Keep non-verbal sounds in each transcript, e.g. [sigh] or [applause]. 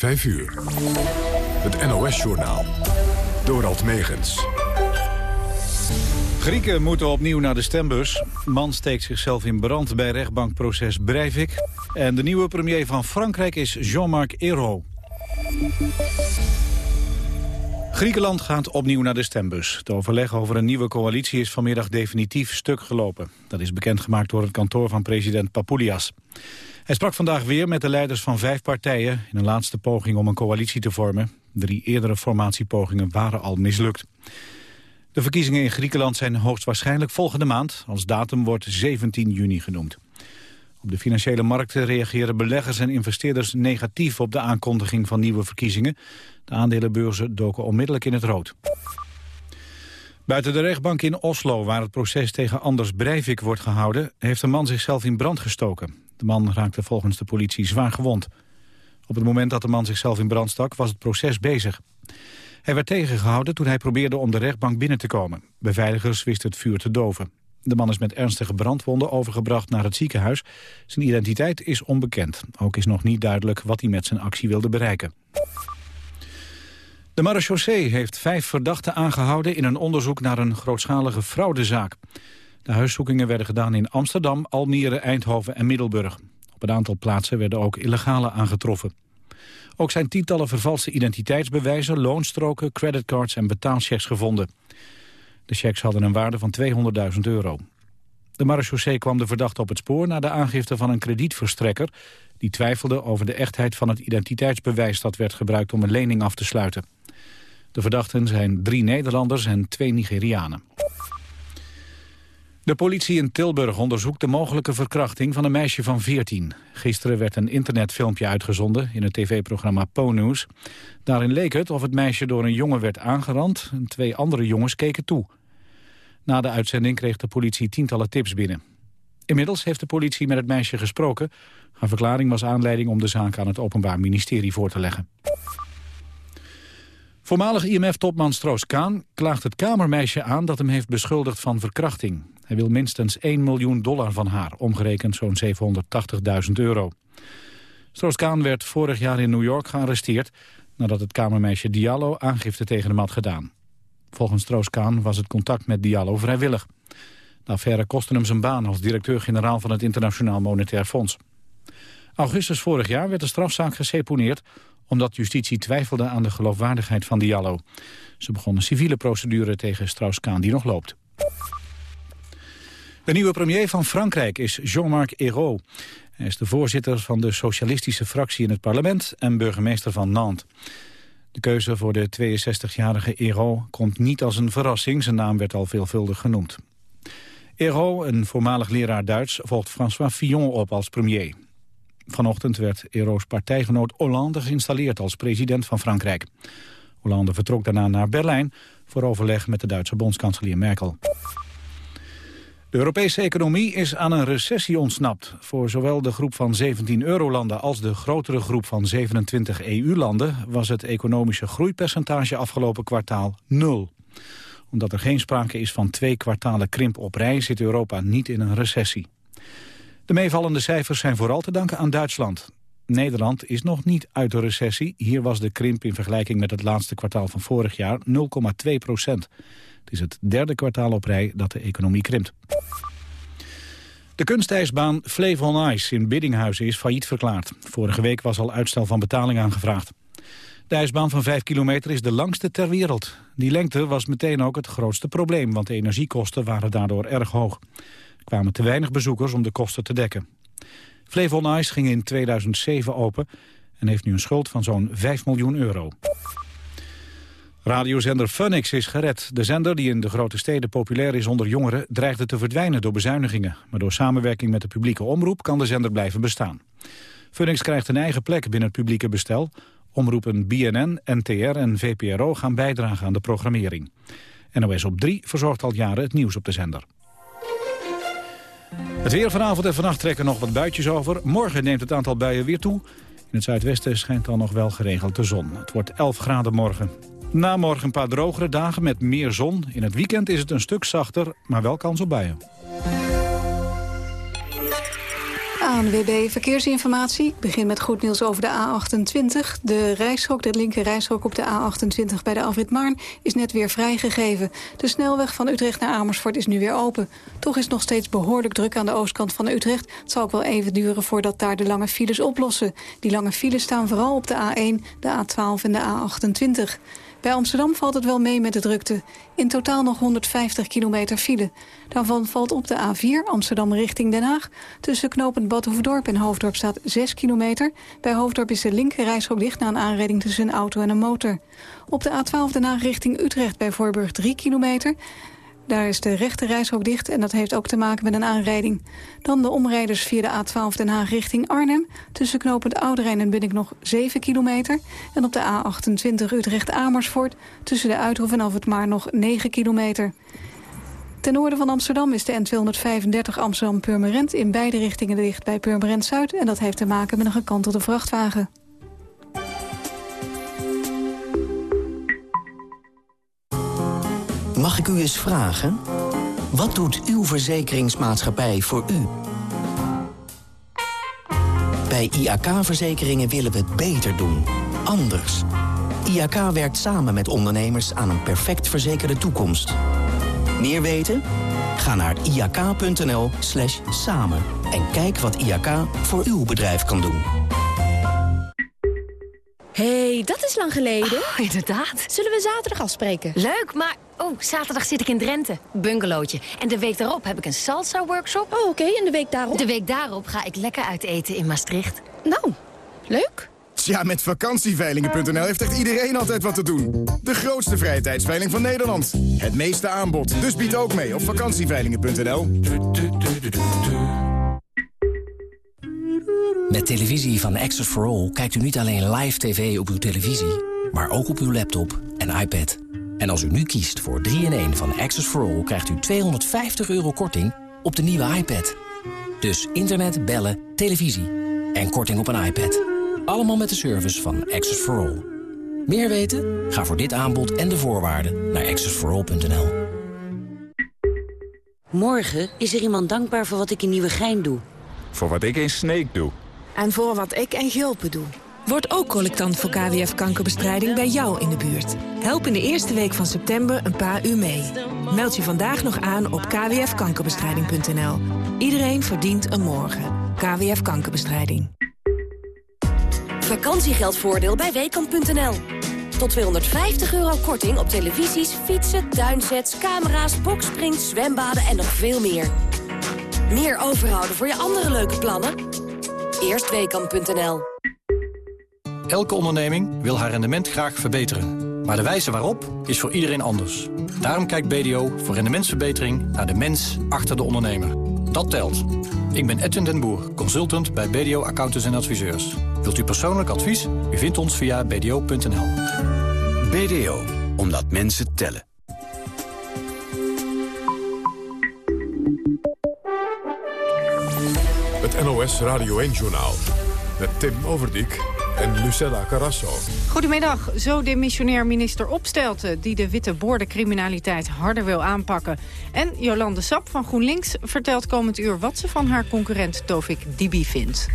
5 uur. Het NOS-journaal. Dorald Megens. Grieken moeten opnieuw naar de stembus. Man steekt zichzelf in brand bij rechtbankproces Breivik. En de nieuwe premier van Frankrijk is Jean-Marc Ayrault. Griekenland gaat opnieuw naar de stembus. Het overleg over een nieuwe coalitie is vanmiddag definitief stuk gelopen. Dat is bekendgemaakt door het kantoor van president Papoulias. Hij sprak vandaag weer met de leiders van vijf partijen... in een laatste poging om een coalitie te vormen. Drie eerdere formatiepogingen waren al mislukt. De verkiezingen in Griekenland zijn hoogstwaarschijnlijk volgende maand. Als datum wordt 17 juni genoemd. Op de financiële markten reageren beleggers en investeerders negatief op de aankondiging van nieuwe verkiezingen. De aandelenbeurzen doken onmiddellijk in het rood. Buiten de rechtbank in Oslo, waar het proces tegen Anders Breivik wordt gehouden, heeft een man zichzelf in brand gestoken. De man raakte volgens de politie zwaar gewond. Op het moment dat de man zichzelf in brand stak, was het proces bezig. Hij werd tegengehouden toen hij probeerde om de rechtbank binnen te komen. Beveiligers wisten het vuur te doven. De man is met ernstige brandwonden overgebracht naar het ziekenhuis. Zijn identiteit is onbekend. Ook is nog niet duidelijk wat hij met zijn actie wilde bereiken. De marechaussee heeft vijf verdachten aangehouden... in een onderzoek naar een grootschalige fraudezaak. De huiszoekingen werden gedaan in Amsterdam, Almere, Eindhoven en Middelburg. Op een aantal plaatsen werden ook illegale aangetroffen. Ook zijn tientallen vervalste identiteitsbewijzen, loonstroken, creditcards en betaalchecks gevonden. De checks hadden een waarde van 200.000 euro. De marechaussee kwam de verdachte op het spoor na de aangifte van een kredietverstrekker... die twijfelde over de echtheid van het identiteitsbewijs dat werd gebruikt om een lening af te sluiten. De verdachten zijn drie Nederlanders en twee Nigerianen. De politie in Tilburg onderzoekt de mogelijke verkrachting van een meisje van 14. Gisteren werd een internetfilmpje uitgezonden in het tv-programma Po-News. Daarin leek het of het meisje door een jongen werd aangerand en twee andere jongens keken toe. Na de uitzending kreeg de politie tientallen tips binnen. Inmiddels heeft de politie met het meisje gesproken. Haar verklaring was aanleiding om de zaak aan het Openbaar Ministerie voor te leggen. Voormalig IMF-topman Stroos-Kaan klaagt het kamermeisje aan dat hem heeft beschuldigd van verkrachting. Hij wil minstens 1 miljoen dollar van haar, omgerekend zo'n 780.000 euro. Stroos-Kaan werd vorig jaar in New York gearresteerd... nadat het kamermeisje Diallo aangifte tegen hem had gedaan. Volgens Stroos-Kaan was het contact met Diallo vrijwillig. De affaire kostte hem zijn baan als directeur-generaal van het Internationaal Monetair Fonds. Augustus vorig jaar werd de strafzaak geseponeerd omdat justitie twijfelde aan de geloofwaardigheid van Diallo. Ze begon een civiele procedure tegen Strauss-Kaan die nog loopt. De nieuwe premier van Frankrijk is Jean-Marc Ayrault. Hij is de voorzitter van de socialistische fractie in het parlement en burgemeester van Nantes. De keuze voor de 62-jarige Ayrault komt niet als een verrassing. Zijn naam werd al veelvuldig genoemd. Ayrault, een voormalig leraar Duits, volgt François Fillon op als premier. Vanochtend werd Ayrault's partijgenoot Hollande geïnstalleerd als president van Frankrijk. Hollande vertrok daarna naar Berlijn voor overleg met de Duitse bondskanselier Merkel. De Europese economie is aan een recessie ontsnapt. Voor zowel de groep van 17 eurolanden als de grotere groep van 27 EU-landen... was het economische groeipercentage afgelopen kwartaal nul. Omdat er geen sprake is van twee kwartalen krimp op rij... zit Europa niet in een recessie. De meevallende cijfers zijn vooral te danken aan Duitsland. Nederland is nog niet uit de recessie. Hier was de krimp in vergelijking met het laatste kwartaal van vorig jaar 0,2 procent. Het is het derde kwartaal op rij dat de economie krimpt. De kunstijsbaan Flevo Ice in Biddinghuizen is failliet verklaard. Vorige week was al uitstel van betaling aangevraagd. De ijsbaan van 5 kilometer is de langste ter wereld. Die lengte was meteen ook het grootste probleem, want de energiekosten waren daardoor erg hoog. Kwamen te weinig bezoekers om de kosten te dekken. Flevo Ice ging in 2007 open en heeft nu een schuld van zo'n 5 miljoen euro. Radiozender Funix is gered. De zender, die in de grote steden populair is onder jongeren... dreigde te verdwijnen door bezuinigingen. Maar door samenwerking met de publieke omroep kan de zender blijven bestaan. Funix krijgt een eigen plek binnen het publieke bestel. Omroepen BNN, NTR en VPRO gaan bijdragen aan de programmering. NOS op 3 verzorgt al jaren het nieuws op de zender. Het weer vanavond en vannacht trekken nog wat buitjes over. Morgen neemt het aantal buien weer toe. In het zuidwesten schijnt dan nog wel geregeld de zon. Het wordt 11 graden morgen. Na morgen een paar drogere dagen met meer zon. In het weekend is het een stuk zachter, maar wel kans op buien. ANWB Verkeersinformatie. Ik begin met goed nieuws over de A28. De rijstrook, de linker rijstrook op de A28 bij de Afrit Maarn... is net weer vrijgegeven. De snelweg van Utrecht naar Amersfoort is nu weer open. Toch is nog steeds behoorlijk druk aan de oostkant van Utrecht. Het zal ook wel even duren voordat daar de lange files oplossen. Die lange files staan vooral op de A1, de A12 en de A28. Bij Amsterdam valt het wel mee met de drukte. In totaal nog 150 kilometer file. Daarvan valt op de A4 Amsterdam richting Den Haag. Tussen knopend Badhoevedorp en Hoofddorp staat 6 kilometer. Bij Hoofddorp is de linker reis ook dicht na een aanrijding tussen een auto en een motor. Op de A12 Den Haag richting Utrecht bij Voorburg 3 kilometer. Daar is de rechte reishok dicht en dat heeft ook te maken met een aanrijding. Dan de omrijders via de A12 Den Haag richting Arnhem. Tussen knopend Ouderijn en ik nog 7 kilometer. En op de A28 Utrecht-Amersfoort tussen de Uithof en Alfred nog 9 kilometer. Ten noorden van Amsterdam is de N235 Amsterdam-Purmerend... in beide richtingen dicht bij Purmerend Zuid... en dat heeft te maken met een gekantelde vrachtwagen. U eens vragen? Wat doet uw verzekeringsmaatschappij voor u? Bij IAK-verzekeringen willen we het beter doen. Anders. IAK werkt samen met ondernemers aan een perfect verzekerde toekomst. Meer weten? Ga naar iak.nl slash samen en kijk wat IAK voor uw bedrijf kan doen. hey, dat is lang geleden. Oh, inderdaad. Zullen we zaterdag afspreken? Leuk, maar Oh, zaterdag zit ik in Drenthe. Bungalowtje. En de week daarop heb ik een salsa-workshop. Oh, oké. En de week daarop? De week daarop ga ik lekker uit eten in Maastricht. Nou, leuk. Tja, met vakantieveilingen.nl heeft echt iedereen altijd wat te doen. De grootste vrije tijdsveiling van Nederland. Het meeste aanbod. Dus bied ook mee op vakantieveilingen.nl. Met televisie van Access for All kijkt u niet alleen live tv op uw televisie... maar ook op uw laptop en iPad. En als u nu kiest voor 3-in-1 van Access for All... krijgt u 250 euro korting op de nieuwe iPad. Dus internet, bellen, televisie en korting op een iPad. Allemaal met de service van Access for All. Meer weten? Ga voor dit aanbod en de voorwaarden naar accessforall.nl. Morgen is er iemand dankbaar voor wat ik in Nieuwegein doe. Voor wat ik in Sneek doe. En voor wat ik in Gulpen doe. Word ook collectant voor KWF-kankerbestrijding bij jou in de buurt. Help in de eerste week van september een paar uur mee. Meld je vandaag nog aan op kwfkankerbestrijding.nl. Iedereen verdient een morgen. KWF Kankerbestrijding. Vakantiegeldvoordeel bij Weekamp.nl. Tot 250 euro korting op televisies, fietsen, tuinsets, camera's, boksprings, zwembaden en nog veel meer. Meer overhouden voor je andere leuke plannen? Eerst Weekamp.nl. Elke onderneming wil haar rendement graag verbeteren. Maar de wijze waarop is voor iedereen anders. Daarom kijkt BDO voor rendementsverbetering naar de mens achter de ondernemer. Dat telt. Ik ben Edwin den Boer, consultant bij BDO Accountants en Adviseurs. Wilt u persoonlijk advies? U vindt ons via bdo.nl. BDO, omdat mensen tellen. Het NOS Radio 1-journaal met Tim Overdijk en Lucella Carrasso. Goedemiddag. Zo demissionair minister Opstelten... die de witte bordencriminaliteit harder wil aanpakken. En Jolande Sap van GroenLinks vertelt komend uur... wat ze van haar concurrent Tovik Dibi vindt.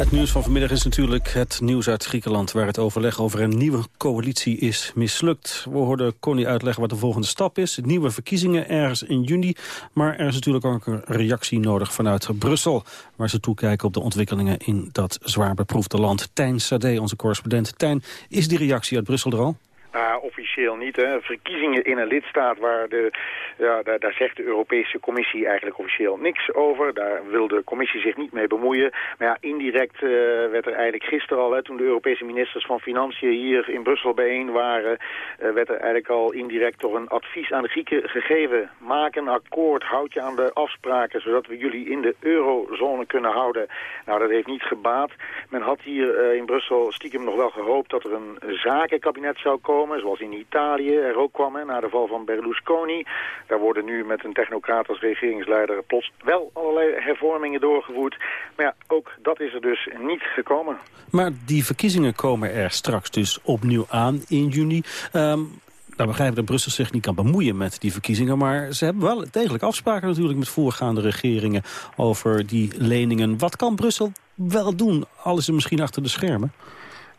Het nieuws van vanmiddag is natuurlijk het nieuws uit Griekenland... waar het overleg over een nieuwe coalitie is mislukt. We hoorden Connie uitleggen wat de volgende stap is. Nieuwe verkiezingen ergens in juni. Maar er is natuurlijk ook een reactie nodig vanuit Brussel... waar ze toekijken op de ontwikkelingen in dat zwaar beproefde land. Tijn Sade, onze correspondent. Tijn, is die reactie uit Brussel er al? Uh, officieel niet. Hè. Verkiezingen in een lidstaat waar de, ja, daar, daar, zegt de Europese Commissie eigenlijk officieel niks over. Daar wil de Commissie zich niet mee bemoeien. Maar ja, indirect uh, werd er eigenlijk gisteren al, hè, toen de Europese ministers van Financiën hier in Brussel bijeen waren, uh, werd er eigenlijk al indirect toch een advies aan de Grieken gegeven. Maak een akkoord, houd je aan de afspraken, zodat we jullie in de eurozone kunnen houden. Nou, dat heeft niet gebaat. Men had hier in Brussel stiekem nog wel gehoopt dat er een zakenkabinet zou komen zoals in Italië er ook kwam na de val van Berlusconi. Daar worden nu met een technocraat als regeringsleider plots wel allerlei hervormingen doorgevoerd. Maar ja, ook dat is er dus niet gekomen. Maar die verkiezingen komen er straks dus opnieuw aan in juni. Um, nou, begrijp dat Brussel zich niet kan bemoeien met die verkiezingen. Maar ze hebben wel degelijk afspraken natuurlijk met voorgaande regeringen over die leningen. Wat kan Brussel wel doen? Alles is misschien achter de schermen.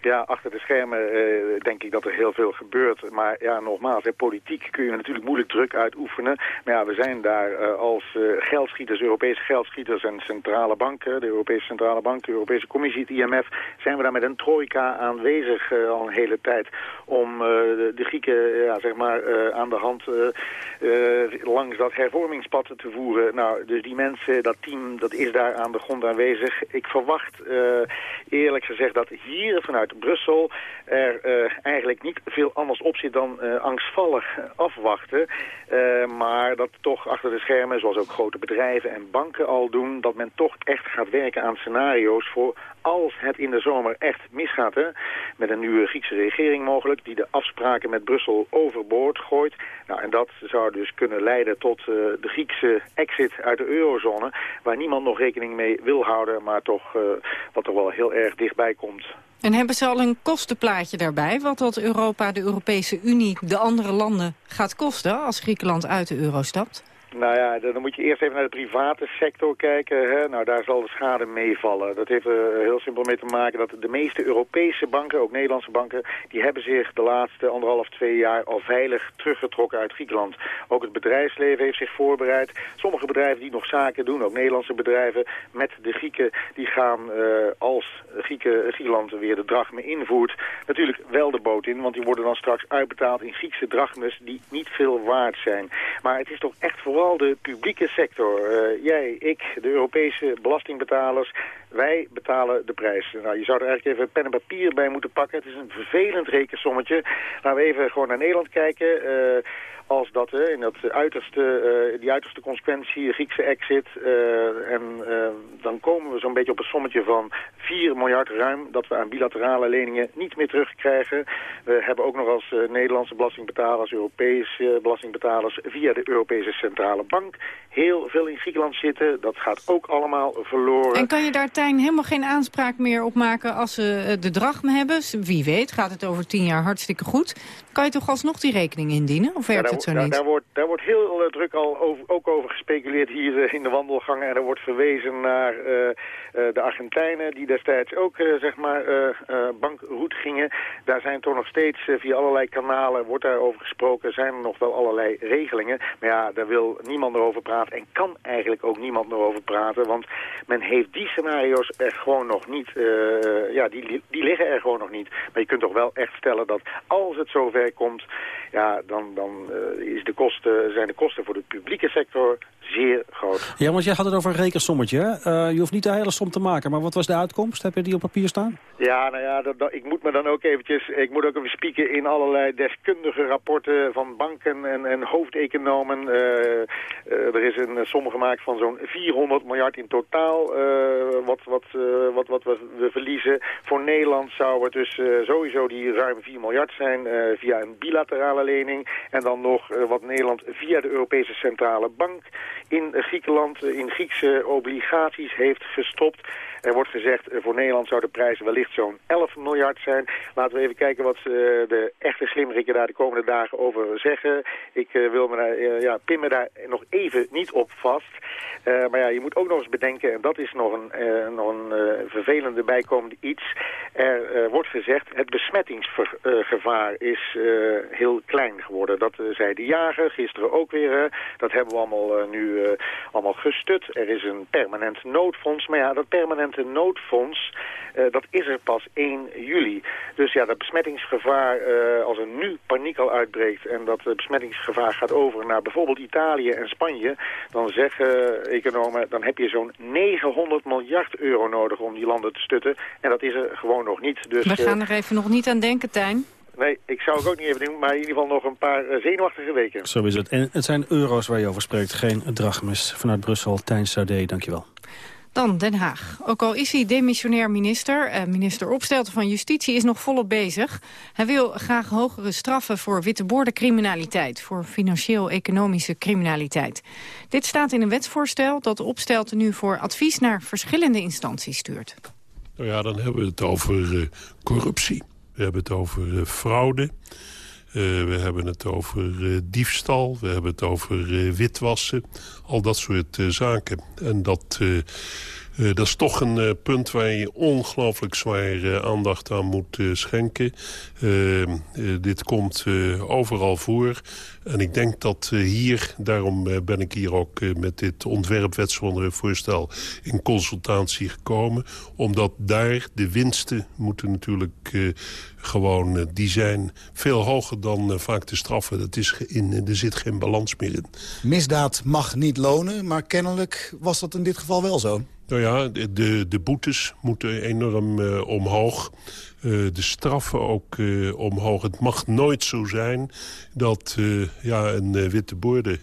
Ja, achter de schermen uh, denk ik dat er heel veel gebeurt. Maar ja, nogmaals, hè, politiek kun je natuurlijk moeilijk druk uitoefenen. Maar ja, we zijn daar uh, als uh, geldschieters, Europese geldschieters en centrale banken, de Europese Centrale Bank, de Europese Commissie, het IMF, zijn we daar met een trojka aanwezig al een hele tijd om de, de, Grieken ja, zeg maar, aan de hand langs dat hervormingspad te voeren. Nou, dus die mensen, dat team, dat is daar aan de grond aanwezig. Ik verwacht eerlijk gezegd dat hier vanuit Brussel er uh, eigenlijk niet veel anders op zit dan uh, angstvallig afwachten. Uh, maar dat toch achter de schermen, zoals ook grote bedrijven en banken al doen... dat men toch echt gaat werken aan scenario's voor als het in de zomer echt misgaat... Hè, met een nieuwe Griekse regering mogelijk... die de afspraken met Brussel overboord gooit. Nou, en dat zou dus kunnen leiden tot uh, de Griekse exit uit de eurozone... waar niemand nog rekening mee wil houden... maar toch, uh, wat er wel heel erg dichtbij komt. En hebben ze al een kostenplaatje daarbij? Wat dat Europa, de Europese Unie, de andere landen gaat kosten... als Griekenland uit de euro stapt? Nou ja, dan moet je eerst even naar de private sector kijken. Hè? Nou, daar zal de schade meevallen. Dat heeft er heel simpel mee te maken dat de meeste Europese banken, ook Nederlandse banken, die hebben zich de laatste anderhalf, twee jaar al veilig teruggetrokken uit Griekenland. Ook het bedrijfsleven heeft zich voorbereid. Sommige bedrijven die nog zaken doen, ook Nederlandse bedrijven, met de Grieken, die gaan uh, als Grieken, Griekenland weer de drachme invoert, natuurlijk wel de boot in, want die worden dan straks uitbetaald in Griekse drachmes die niet veel waard zijn. Maar het is toch echt vooral vooral de publieke sector. Uh, jij, ik, de Europese belastingbetalers, wij betalen de prijs. Nou, je zou er eigenlijk even pen en papier bij moeten pakken. Het is een vervelend rekensommetje. Laten we even gewoon naar Nederland kijken. Uh, als dat in dat uiterste, uh, die uiterste consequentie, Griekse exit. Uh, en uh, dan komen we zo'n beetje op een sommetje van 4 miljard ruim... dat we aan bilaterale leningen niet meer terugkrijgen. We hebben ook nog als Nederlandse belastingbetalers, Europese belastingbetalers... via de Europese Centrale Bank heel veel in Griekenland zitten. Dat gaat ook allemaal verloren. En kan je daar, Tijn, helemaal geen aanspraak meer op maken... als ze de drachm hebben? Wie weet, gaat het over 10 jaar hartstikke goed. Kan je toch alsnog die rekening indienen? Of werkt ja, het zo daar, niet? Daar wordt, daar wordt heel uh, druk al over, ook over gespeculeerd hier uh, in de wandelgangen. En er wordt verwezen naar uh, de Argentijnen die destijds ook zeg maar bankroet gingen. Daar zijn toch nog steeds via allerlei kanalen, wordt daarover gesproken, zijn er nog wel allerlei regelingen. Maar ja, daar wil niemand erover praten en kan eigenlijk ook niemand erover praten. Want men heeft die scenario's er gewoon nog niet, ja, die, die liggen er gewoon nog niet. Maar je kunt toch wel echt stellen dat als het zover komt, ja, dan, dan uh, is de kosten, zijn de kosten voor de publieke sector zeer groot. Ja, want jij had het over een rekensommetje. Uh, je hoeft niet de hele som te maken, maar wat was de uitkomst? Heb je die op papier staan? Ja, nou ja, dat, dat, ik moet me dan ook eventjes, ik moet ook even spieken in allerlei deskundige rapporten van banken en, en hoofdeconomen. Uh, uh, er is een som gemaakt van zo'n 400 miljard in totaal, wat, wat, wat, wat we, we, verliezen. Voor Nederland zou het dus sowieso die ruim 4 miljard zijn via een bilaterale lening. En dan nog wat Nederland via de Europese Centrale Bank in Griekenland in Griekse obligaties heeft gestopt. Er wordt gezegd, voor Nederland zou de prijs wellicht zo'n 11 miljard zijn. Laten we even kijken wat de echte slimmerikken daar de komende dagen over zeggen. Ik wil me daar, ja, pin me daar nog even niet op vast. Maar ja, je moet ook nog eens bedenken, en dat is nog een, nog een vervelende bijkomende iets. Er wordt gezegd, het besmettingsgevaar is heel klein geworden. Dat zei de jager, gisteren ook weer. dat hebben we allemaal nu allemaal gestut. Er is een permanent noodfonds. Maar ja, dat permanente noodfonds, dat is er pas 1 juli. Dus ja, dat besmettingsgevaar, als er nu paniek al uitbreekt... en dat besmettingsgevaar gaat over naar bijvoorbeeld Italië en Spanje... dan zeggen economen, dan heb je zo'n 900 miljard euro nodig om die landen te stutten. En dat is er gewoon nog niet. Dus, We gaan er even nog niet aan denken, Tijn. Nee, ik zou het ook niet even doen, maar in ieder geval nog een paar zenuwachtige weken. Zo is het. En het zijn euro's waar je over spreekt, geen drachmes. Vanuit Brussel, Tijn Sade, dankjewel. Dan Den Haag. Ook al is hij demissionair minister, eh, minister Opstelten van Justitie is nog volop bezig. Hij wil graag hogere straffen voor witteboordencriminaliteit, voor financieel-economische criminaliteit. Dit staat in een wetsvoorstel dat Opstelten nu voor advies naar verschillende instanties stuurt. Nou ja, dan hebben we het over uh, corruptie. We hebben het over uh, fraude. we hebben het over diefstal, we hebben het over witwassen. Al dat soort zaken. En dat... Uh, dat is toch een uh, punt waar je ongelooflijk zwaar uh, aandacht aan moet schenken. dit komt overal voor. En ik denk dat hier, daarom ben ik hier ook met dit ontwerpwetsvoorstel in consultatie gekomen. Omdat daar de winsten moeten natuurlijk gewoon, die zijn veel hoger dan vaak de straffen. Dat is in, er zit geen balans meer in. Misdaad mag niet lonen, maar kennelijk was dat in dit geval wel zo. Nou ja, de, de boetes moeten enorm uh, omhoog. Uh, de straffen ook uh, omhoog. Het mag nooit zo zijn dat ja, een witte boorde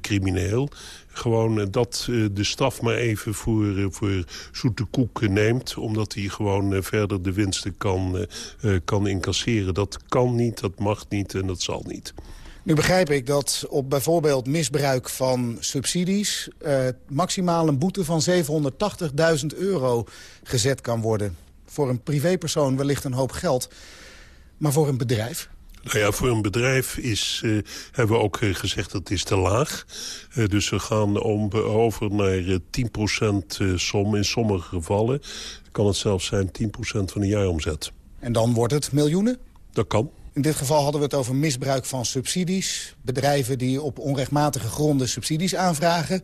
crimineel... gewoon dat de straf maar even voor, voor zoete koek neemt... omdat hij gewoon verder de winsten kan, kan incasseren. Dat kan niet, dat mag niet en dat zal niet. Nu begrijp ik dat op bijvoorbeeld misbruik van subsidies... Uh, maximaal een boete van 780.000 euro gezet kan worden. Voor een privépersoon wellicht een hoop geld. Maar voor een bedrijf? Nou ja, voor een bedrijf is, uh, hebben we ook uh, gezegd dat is te laag. Uh, dus we gaan om, over naar 10% som. In sommige gevallen kan het zelfs zijn 10% van de jaaromzet. En dan wordt het miljoenen? Dat kan. In dit geval hadden we het over misbruik van subsidies. Bedrijven die op onrechtmatige gronden subsidies aanvragen.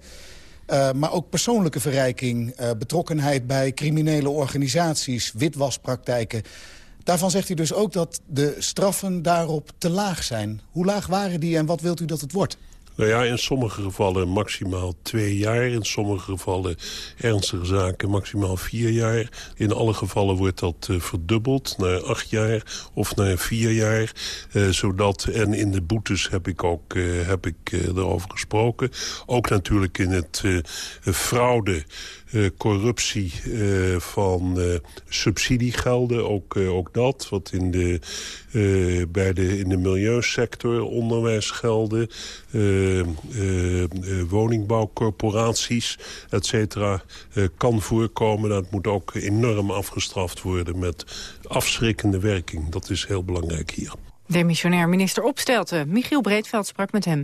Uh, maar ook persoonlijke verrijking, uh, betrokkenheid bij criminele organisaties, witwaspraktijken. Daarvan zegt u dus ook dat de straffen daarop te laag zijn. Hoe laag waren die en wat wilt u dat het wordt? Nou ja, in sommige gevallen maximaal twee jaar. In sommige gevallen ernstige zaken maximaal vier jaar. In alle gevallen wordt dat uh, verdubbeld naar acht jaar of naar vier jaar. Uh, zodat, en in de boetes heb ik ook uh, heb ik, erover gesproken. Ook natuurlijk in het fraude corruptie van subsidiegelden, ook, ook dat. Wat in de, bij de, in de milieusector, onderwijsgelden, woningbouwcorporaties, et cetera, kan voorkomen. Dat moet ook enorm afgestraft worden met afschrikkende werking. Dat is heel belangrijk hier. Demissionair minister Opstelten, Michiel Breedveld sprak met hem.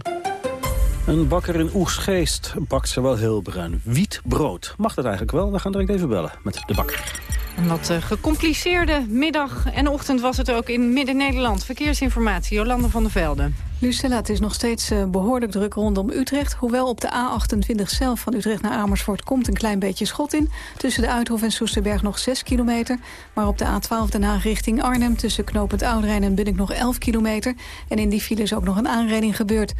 Een bakker in Oegsgeest bakt ze wel heel bruin. Wietbrood. Mag dat eigenlijk wel? We gaan direct even bellen met de bakker. Een wat uh, gecompliceerde middag en ochtend was het ook in Midden-Nederland. Verkeersinformatie, Jolande van der Velde. Lucella, het is nog steeds uh, behoorlijk druk rondom Utrecht. Hoewel op de A28 zelf van Utrecht naar Amersfoort komt een klein beetje schot in. Tussen de Uithof en Soesterberg nog 6 kilometer. Maar op de A12 Den Haag richting Arnhem tussen knooppunt Oudrijn en Bunnik nog 11 kilometer. En in die file is ook nog een aanrijding gebeurd.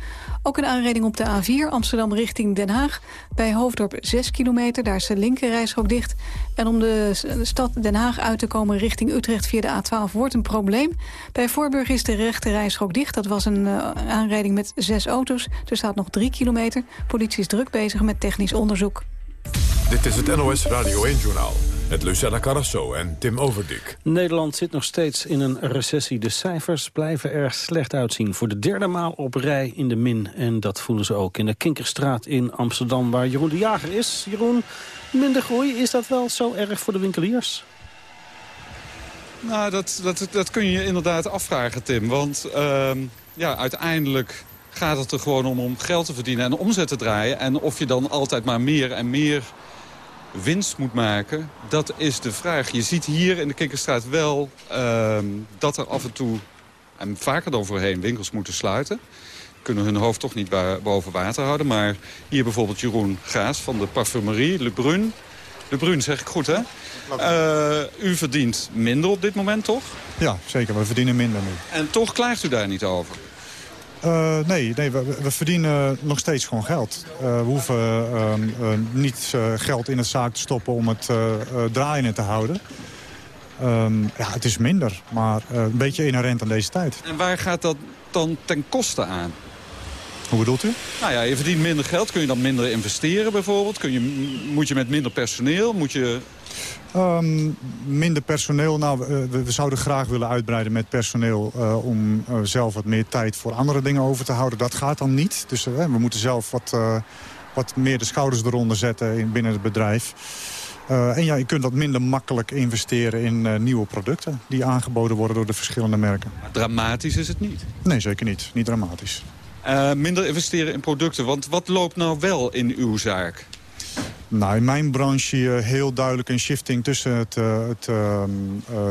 Ook een aanrijding op de A4 Amsterdam richting Den Haag. Bij Hoofddorp 6 kilometer, daar is de linkerrijstrook dicht. En om de stad Den Haag uit te komen richting Utrecht via de A12 wordt een probleem. Bij Voorburg is de rechterrijstrook dicht. Dat was een uh, aanrijding met zes auto's. Er staat nog drie kilometer. Politie is druk bezig met technisch onderzoek. Dit is het NOS Radio 1-journaal. Met Lucella Carrasso en Tim Overdik. Nederland zit nog steeds in een recessie. De cijfers blijven er slecht uitzien. Voor de derde maal op rij in de min. En dat voelen ze ook in de Kinkerstraat in Amsterdam... waar Jeroen de Jager is. Jeroen, minder groei, is dat wel zo erg voor de winkeliers? Nou, dat, dat, dat kun je inderdaad afvragen, Tim. Want uh, ja, uiteindelijk gaat het er gewoon om om geld te verdienen en omzet te draaien. En of je dan altijd maar meer en meer winst moet maken, dat is de vraag. Je ziet hier in de Kinkerstraat wel uh, dat er af en toe, en vaker dan voorheen, winkels moeten sluiten. Kunnen hun hoofd toch niet boven water houden. Maar hier bijvoorbeeld Jeroen Gaas van de parfumerie Le Brun. Le Brun zeg ik goed, hè? Uh, u verdient minder op dit moment, toch? Ja, zeker. We verdienen minder nu. En toch klaagt u daar niet over? Uh, nee, nee we, we, verdienen nog steeds gewoon geld. Uh, we hoeven uh, niet geld in het zaak te stoppen om het draaiende te houden. Ehm, ja, het is minder, maar een beetje inherent aan deze tijd. En waar gaat dat dan ten koste aan? Hoe bedoelt u? Nou ja, je verdient minder geld. Kun je dan minder investeren bijvoorbeeld? Kun je, moet je met minder personeel? Moet je... Um, minder personeel. Nou, we, we, zouden graag willen uitbreiden met personeel... Uh, om uh, zelf wat meer tijd voor andere dingen over te houden. Dat gaat dan niet. Dus uh, we moeten zelf wat, wat meer de schouders eronder zetten in, binnen het bedrijf. Uh, en ja, je kunt wat minder makkelijk investeren in uh, nieuwe producten... die aangeboden worden door de verschillende merken. Maar dramatisch is het niet? Nee, zeker niet. Niet dramatisch. Uh, minder investeren in producten, want wat loopt nou wel in uw zaak? Nou, in mijn branche heel duidelijk een shifting tussen het, uh, het uh,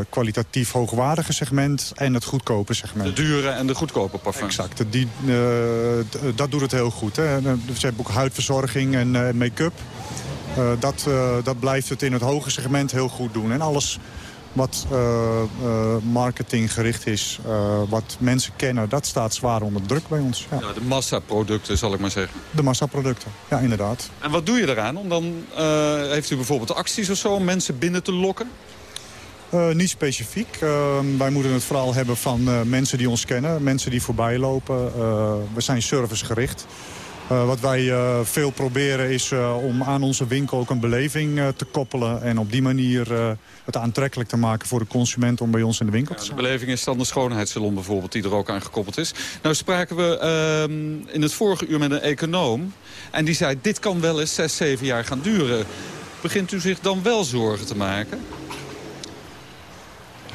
kwalitatief hoogwaardige segment en het goedkope segment. De dure en de goedkope parfums. Exact, die, dat doet het heel goed. Hè. Ze hebben ook huidverzorging en make-up. dat, dat blijft het in het hoge segment heel goed doen. En alles wat uh, uh, marketinggericht is, uh, wat mensen kennen... dat staat zwaar onder druk bij ons. Ja. Ja, de massaproducten, zal ik maar zeggen. De massaproducten, ja, inderdaad. En wat doe je eraan? Om dan, heeft u bijvoorbeeld acties of zo om mensen binnen te lokken? niet specifiek. wij moeten het vooral hebben van mensen die ons kennen. Mensen die voorbij lopen. we zijn servicegericht. Uh, wat wij uh, veel proberen is uh, om aan onze winkel ook een beleving te koppelen. En op die manier het aantrekkelijk te maken voor de consument om bij ons in de winkel te zijn. Ja, de beleving is dan de schoonheidssalon bijvoorbeeld die er ook aan gekoppeld is. Nou spraken we ehm, in het vorige uur met een econoom. En die zei dit kan wel eens 6, 7 jaar gaan duren. Begint u zich dan wel zorgen te maken?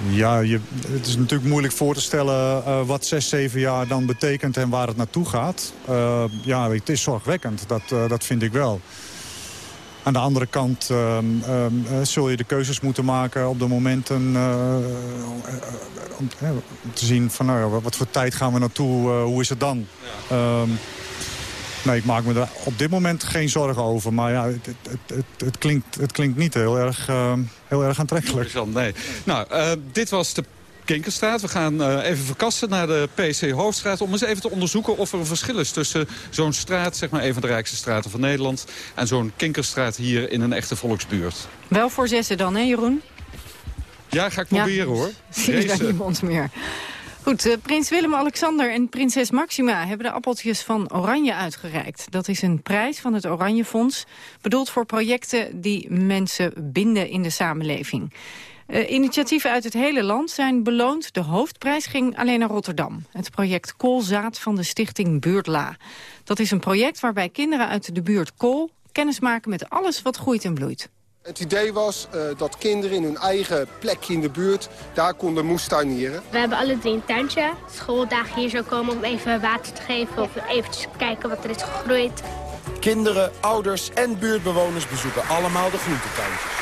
Ja, je, het is natuurlijk moeilijk voor te stellen uh, wat 6, 7 jaar dan betekent en waar het naartoe gaat. Uh, ja, het is zorgwekkend, dat, uh, dat vind ik wel. Aan de andere kant zul je de keuzes moeten maken op de momenten om, te zien van nou, wat voor tijd gaan we naartoe, hoe is het dan? Um, Nee, ik maak me er op dit moment geen zorgen over. Maar ja, het, het, het, het klinkt, het klinkt niet heel erg, heel erg aantrekkelijk. Nee. Nou, uh, dit was de Kinkerstraat. We gaan uh, even verkassen naar de PC Hoofdstraat... om eens even te onderzoeken of er een verschil is tussen zo'n straat... zeg maar een van de rijkste straten van Nederland... en zo'n Kinkerstraat hier in een echte volksbuurt. Wel voor zessen dan, hè Jeroen? Ja, ga ik proberen ja, hoor. [laughs] Zie je niemand meer. Goed, uh, prins Willem-Alexander en prinses Maxima hebben de appeltjes van Oranje uitgereikt. Dat is een prijs van het Oranje Fonds, bedoeld voor projecten die mensen binden in de samenleving. Uh, initiatieven uit het hele land zijn beloond. De hoofdprijs ging alleen naar Rotterdam. Het project Koolzaad van de stichting Buurtla. Dat is een project waarbij kinderen uit de buurt Kool kennis maken met alles wat groeit en bloeit. Het idee was uh, dat kinderen in hun eigen plekje in de buurt daar konden moestuinieren. We hebben alle drie een tuintje. Schooldagen hier zo komen om even water te geven of eventjes kijken wat er is gegroeid. Kinderen, ouders en buurtbewoners bezoeken allemaal de groentetuintjes.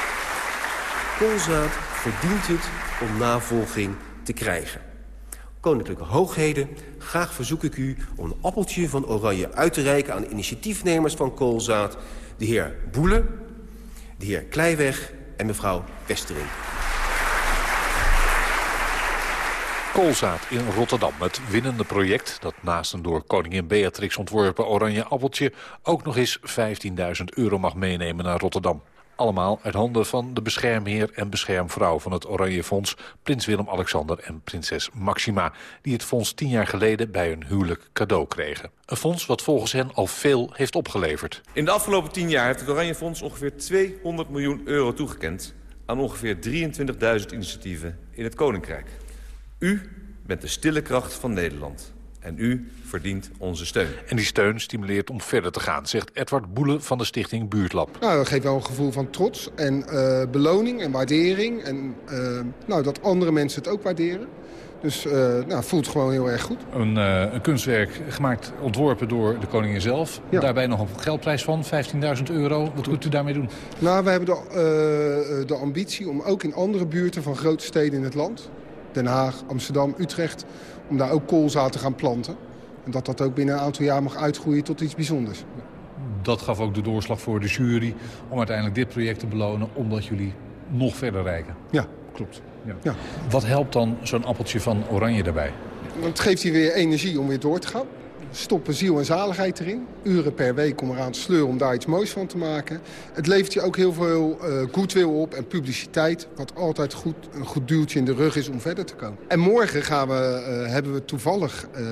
Koolzaad verdient het om navolging te krijgen. Koninklijke hoogheden, graag verzoek ik u om een appeltje van oranje uit te reiken aan de initiatiefnemers van Koolzaad, de heer Boelen de heer Kleiweg en mevrouw Westering. Koolzaad in Rotterdam, het winnende project... dat naast een door koningin Beatrix ontworpen oranje appeltje... ook nog eens 15.000 euro mag meenemen naar Rotterdam. Allemaal uit handen van de beschermheer en beschermvrouw van het Oranje Fonds... prins Willem-Alexander en prinses Maxima... die het fonds tien jaar geleden bij hun huwelijk cadeau kregen. Een fonds wat volgens hen al veel heeft opgeleverd. In de afgelopen tien jaar heeft het Oranje Fonds ongeveer 200 miljoen euro toegekend... aan ongeveer 23.000 initiatieven in het Koninkrijk. U bent de stille kracht van Nederland. En u verdient onze steun. En die steun stimuleert om verder te gaan, zegt Edward Boelen van de stichting Buurtlab. Nou, dat geeft wel een gevoel van trots en uh, beloning en waardering. En uh, nou, dat andere mensen het ook waarderen. Dus uh, nou, voelt gewoon heel erg goed. Een, een, kunstwerk gemaakt, ontworpen door de koningin zelf. Ja. Daarbij nog een geldprijs van 15.000 euro. Wat kunt u daarmee doen? Nou, we hebben de, de ambitie om ook in andere buurten van grote steden in het land... Den Haag, Amsterdam, Utrecht om daar ook koolzaad te gaan planten. En dat dat ook binnen een aantal jaar mag uitgroeien tot iets bijzonders. Dat gaf ook de doorslag voor de jury om uiteindelijk dit project te belonen... omdat jullie nog verder rijken. Ja, klopt. Ja. ja. Wat helpt dan zo'n appeltje van oranje daarbij? Het geeft je weer energie om weer door te gaan stoppen ziel en zaligheid erin. Uren per week om eraan te sleuren om daar iets moois van te maken. Het levert je ook heel veel uh, goodwill op en publiciteit. Wat altijd goed, een goed duwtje in de rug is om verder te komen. En morgen gaan we, uh, hebben we toevallig... Uh,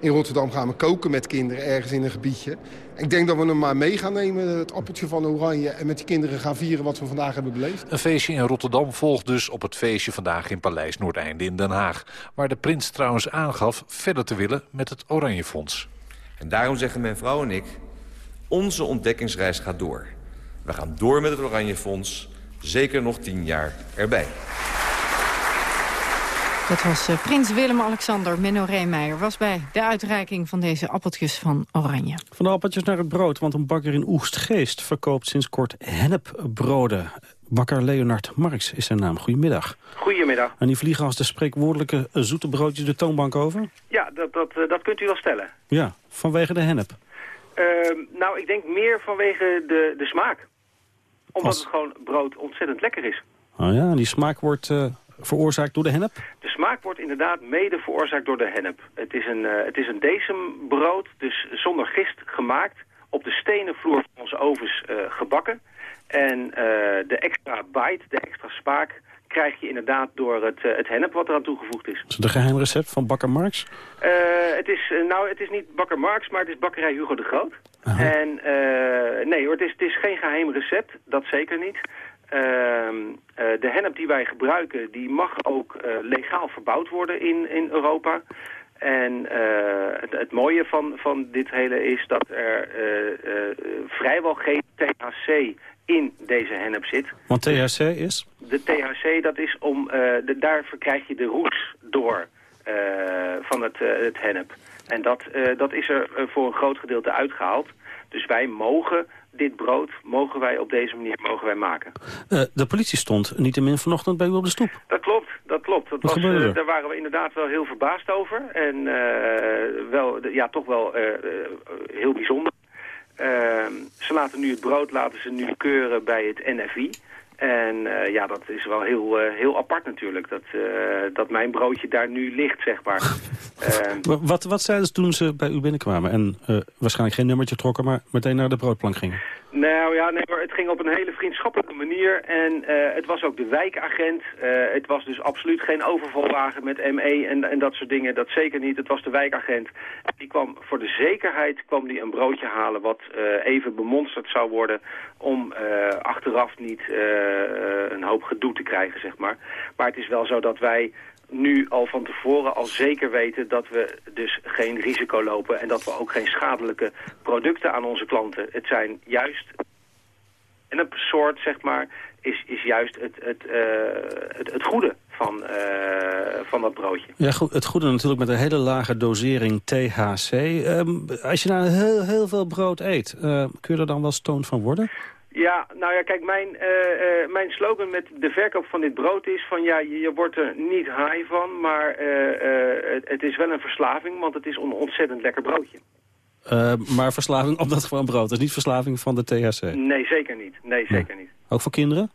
in Rotterdam gaan we koken met kinderen ergens in een gebiedje. Ik denk dat we hem maar mee gaan nemen, het appeltje van Oranje... en met die kinderen gaan vieren wat we vandaag hebben beleefd. Een feestje in Rotterdam volgt dus op het feestje vandaag in Paleis Noordeinde in Den Haag. Waar de prins trouwens aangaf verder te willen met het Oranje Fonds. En daarom zeggen mijn vrouw en ik, onze ontdekkingsreis gaat door. We gaan door met het Oranje Fonds. Zeker nog tien jaar erbij. Dat was uh, prins Willem-Alexander. Menno Reemeijer was bij de uitreiking van deze appeltjes van Oranje. Van de appeltjes naar het brood, want een bakker in Oegstgeest... verkoopt sinds kort hennepbroden. Bakker Leonard Marx is zijn naam. Goedemiddag. Goedemiddag. En die vliegen als de spreekwoordelijke zoete broodjes de toonbank over? Ja, dat, dat, uh, dat kunt u wel stellen. Ja, vanwege de hennep? Uh, nou, ik denk meer vanwege de, de smaak. Omdat als... het gewoon brood ontzettend lekker is. Oh ja, die smaak wordt uh, veroorzaakt door de hennep? De smaak wordt inderdaad mede veroorzaakt door de hennep. Het is een, uh, het is een decembrood, dus zonder gist gemaakt. Op de stenen vloer van onze ovens uh, gebakken. En uh, de extra bite, de extra smaak, krijg je inderdaad door het, het hennep wat eraan toegevoegd is. Is het een geheim recept van Bakker Marx? Uh, het is, nou, het is niet Bakker Marx, maar het is bakkerij Hugo de Groot. Aha. En nee hoor, het is, het is geen geheim recept, dat zeker niet. Ehm, de hennep die wij gebruiken, die mag ook legaal verbouwd worden in, in Europa. En uh, het, het, mooie van, van dit hele is dat er uh, uh, vrijwel geen THC in deze hennep zit. Want THC is? De THC, dat is om, de, daar verkrijg je de roes door van het, het hennep. En dat, dat is er voor een groot gedeelte uitgehaald. Dus wij mogen dit brood mogen wij op deze manier mogen wij maken. Uh, de politie stond niettemin vanochtend bij u op de stoep. Dat klopt, dat klopt. Dat Wat was, gebeurde uh, daar waren we inderdaad wel heel verbaasd over. En uh, wel, ja, toch wel heel bijzonder. Ehm, ze laten nu het brood laten ze nu keuren bij het NFI. En uh, ja, dat is wel heel, uh, heel apart natuurlijk. Dat, uh, dat mijn broodje daar nu ligt, zeg maar. [laughs] wat, wat zeiden ze toen ze bij u binnenkwamen? En waarschijnlijk geen nummertje trokken, maar meteen naar de broodplank gingen? Nou ja, nee, maar het ging op een hele vriendschappelijke manier. En het was ook de wijkagent. het was dus absoluut geen overvalwagen met ME en, en dat soort dingen. Dat zeker niet. Het was de wijkagent. Die kwam voor de zekerheid kwam die een broodje halen wat even bemonsterd zou worden... om achteraf niet een hoop gedoe te krijgen, zeg maar. Maar het is wel zo dat wij nu al van tevoren al zeker weten dat we dus geen risico lopen... en dat we ook geen schadelijke producten aan onze klanten. Het zijn juist... En een soort, zeg maar, is, is juist het, het, uh, het, het goede van, uh, van dat broodje. Ja, goed, het goede natuurlijk met een hele lage dosering THC. Um, als je nou heel, heel veel brood eet, uh, kun je er dan wel stoned van worden? Ja, nou ja, kijk, mijn, uh, uh, mijn slogan met de verkoop van dit brood is van ja, je, je wordt er niet high van, maar uh, het, het, is wel een verslaving, want het is een ontzettend lekker broodje. maar verslaving op dat gewoon brood, dus niet verslaving van de THC? Nee, zeker niet. Nee, zeker niet. Ook voor kinderen?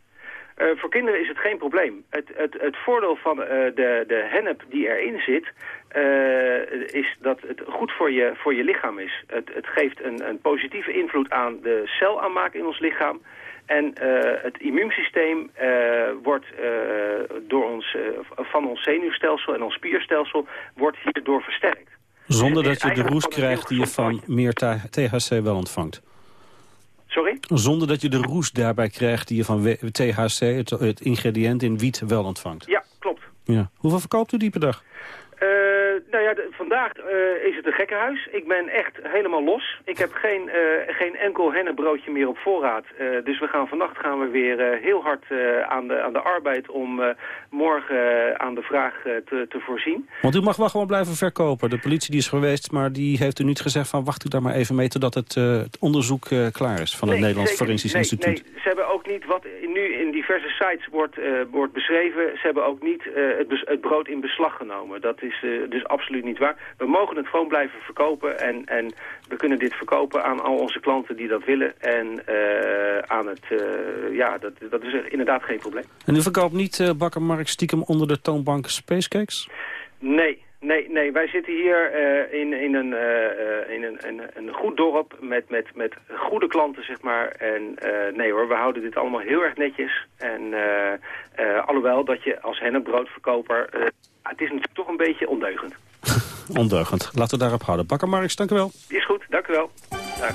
Uh, voor kinderen is het geen probleem. Het, het, het voordeel van uh, de, de hennep die erin zit, is dat het goed voor je, voor je lichaam is. Het, het geeft een, een positieve invloed aan de celaanmaak in ons lichaam. En het immuunsysteem wordt door ons, van ons zenuwstelsel en ons spierstelsel wordt hierdoor versterkt. Zonder dat je de roes krijgt die je van meer THC wel ontvangt? Sorry? Zonder dat je de roes daarbij krijgt die je van THC, het, het ingrediënt in wiet, wel ontvangt. Ja, klopt. Ja. Hoeveel verkoopt u die per dag? Nou ja, de, vandaag uh, is het een gekkenhuis. Ik ben echt helemaal los. Ik heb geen, uh, geen enkel hennenbroodje meer op voorraad. dus we gaan vannacht gaan we weer heel hard aan, de, aan de arbeid om morgen aan de vraag te, te voorzien. Want u mag wel gewoon blijven verkopen. De politie die is geweest, maar die heeft u niet gezegd van wacht u daar maar even mee totdat het, het onderzoek klaar is van het nee, Nederlands zeker, Forensisch nee, Instituut. Nee, ze hebben ook niet wat nu in diverse sites wordt, wordt beschreven. Ze hebben ook niet het, het brood in beslag genomen. Dat is dus absoluut niet waar. We mogen het gewoon blijven verkopen en, en we kunnen dit verkopen aan al onze klanten die dat willen. En uh, aan het, uh, ja, dat, dat is inderdaad geen probleem. En u verkoopt niet Bakker Mark stiekem onder de toonbank Spacecakes? Nee, Nee, nee, wij zitten hier uh, in, in, een, uh, in een, een, een goed dorp met, met, met goede klanten, zeg maar. En uh, nee hoor, we houden dit allemaal heel erg netjes. En alhoewel dat je als hennepbroodverkoper... het is natuurlijk toch een beetje ondeugend. Ondeugend. Laten we daarop houden. Bakker Marks, dank u wel. Is goed, dank u wel. Dag.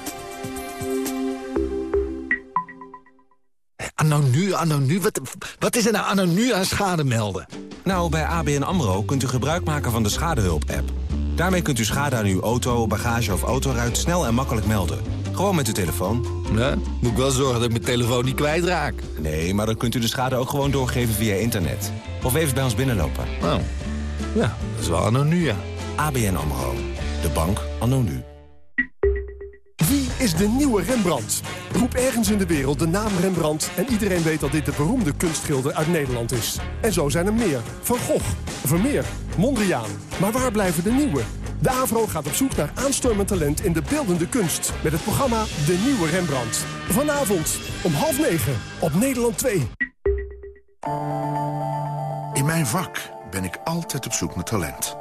Anno nu, anno nu, wat, wat is er nou anno nu aan schade melden? Nou, bij ABN AMRO kunt u gebruik maken van de Schadehulp-app. Daarmee kunt u schade aan uw auto, bagage of autoruit snel en makkelijk melden. Gewoon met uw telefoon. Ja, moet ik wel zorgen dat ik mijn telefoon niet kwijtraak. Nee, maar dan kunt u de schade ook gewoon doorgeven via internet. Of even bij ons binnenlopen. Oh, ja, dat is wel anno nu, ja. ABN AMRO. De bank anno nu. Wie is de nieuwe Rembrandt? Roep ergens in de wereld de naam Rembrandt... en iedereen weet dat dit de beroemde kunstschilder uit Nederland is. En zo zijn er meer. Van Gogh, Vermeer, Mondriaan. Maar waar blijven de nieuwe? De AVRO gaat op zoek naar aanstormend talent in de beeldende kunst... met het programma De Nieuwe Rembrandt. Vanavond om half negen op Nederland 2. In mijn vak ben ik altijd op zoek naar talent.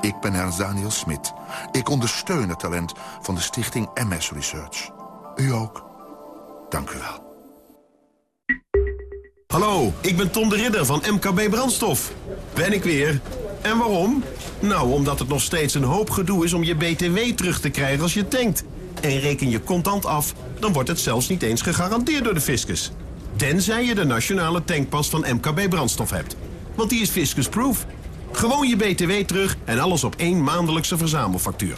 Ik ben Ernst Daniel Smit. Ik ondersteun het talent van de stichting MS Research. U ook. Dank u wel. Hallo, ik ben Tom de Ridder van MKB Brandstof. Ben ik weer. En waarom? Nou, omdat het nog steeds een hoop gedoe is om je BTW terug te krijgen als je tankt. En reken je contant af, dan wordt het zelfs niet eens gegarandeerd door de fiscus. Tenzij je de nationale tankpas van MKB Brandstof hebt. Want die is fiscusproof. Gewoon je BTW terug en alles op één maandelijkse verzamelfactuur.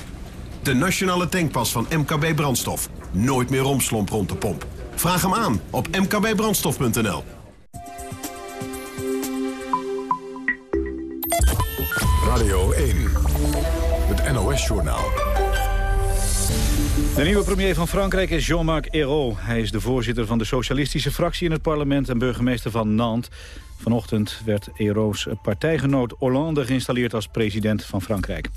De nationale tankpas van MKB Brandstof. Nooit meer romslomp rond de pomp. Vraag hem aan op mkbbrandstof.nl. Radio 1, het NOS-journaal. De nieuwe premier van Frankrijk is Jean-Marc Ayrault. Hij is de voorzitter van de socialistische fractie in het parlement... en burgemeester van Nantes. Vanochtend werd Ayrault's partijgenoot Hollande geïnstalleerd als president van Frankrijk.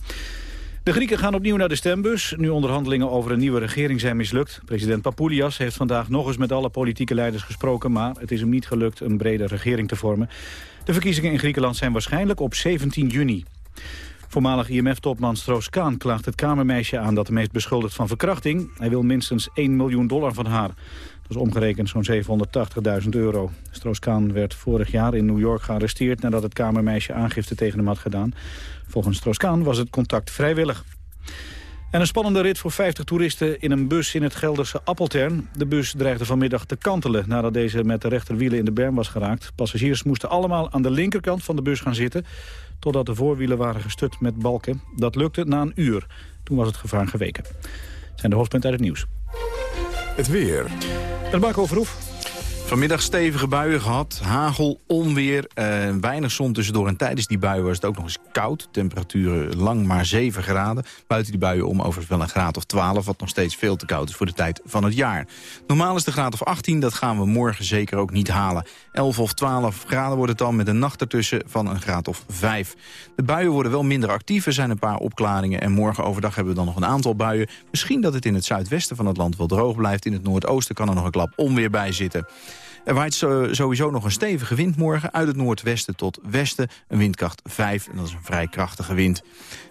De Grieken gaan opnieuw naar de stembus. Nu onderhandelingen over een nieuwe regering zijn mislukt. President Papoulias heeft vandaag nog eens met alle politieke leiders gesproken... maar het is hem niet gelukt een brede regering te vormen. De verkiezingen in Griekenland zijn waarschijnlijk op 17 juni. Voormalig IMF-topman Stroos-Kaan klaagt het kamermeisje aan... dat hem heeft beschuldigd van verkrachting. Hij wil minstens 1 miljoen dollar van haar. Dat is omgerekend zo'n 780.000 euro. Stroos-Kaan werd vorig jaar in New York gearresteerd... nadat het kamermeisje aangifte tegen hem had gedaan. Volgens Stroos-Kaan was het contact vrijwillig. En een spannende rit voor 50 toeristen in een bus in het Gelderse Appeltern. De bus dreigde vanmiddag te kantelen nadat deze met de rechterwielen in de berm was geraakt. Passagiers moesten allemaal aan de linkerkant van de bus gaan zitten... totdat de voorwielen waren gestut met balken. Dat lukte na een uur. Toen was het gevaar geweken. Dat zijn de hoofdpunten uit het nieuws. Het weer. Het Marco Verhoef. Vanmiddag stevige buien gehad, hagel, onweer, eh, weinig zon tussendoor. En tijdens die buien was het ook nog eens koud. Temperaturen lang maar 7 graden. Buiten die buien om overigens wel een graad of 12... wat nog steeds veel te koud is voor de tijd van het jaar. Normaal is de graad of 18, dat gaan we morgen zeker ook niet halen. 11 of 12 graden wordt het dan met een nacht ertussen van een graad of 5. De buien worden wel minder actief, er zijn een paar opklaringen... en morgen overdag hebben we dan nog een aantal buien. Misschien dat het in het zuidwesten van het land wel droog blijft. In het noordoosten kan er nog een klap onweer bij zitten. Er waait sowieso nog een stevige wind morgen uit het noordwesten tot westen. Een windkracht 5 en dat is een vrij krachtige wind.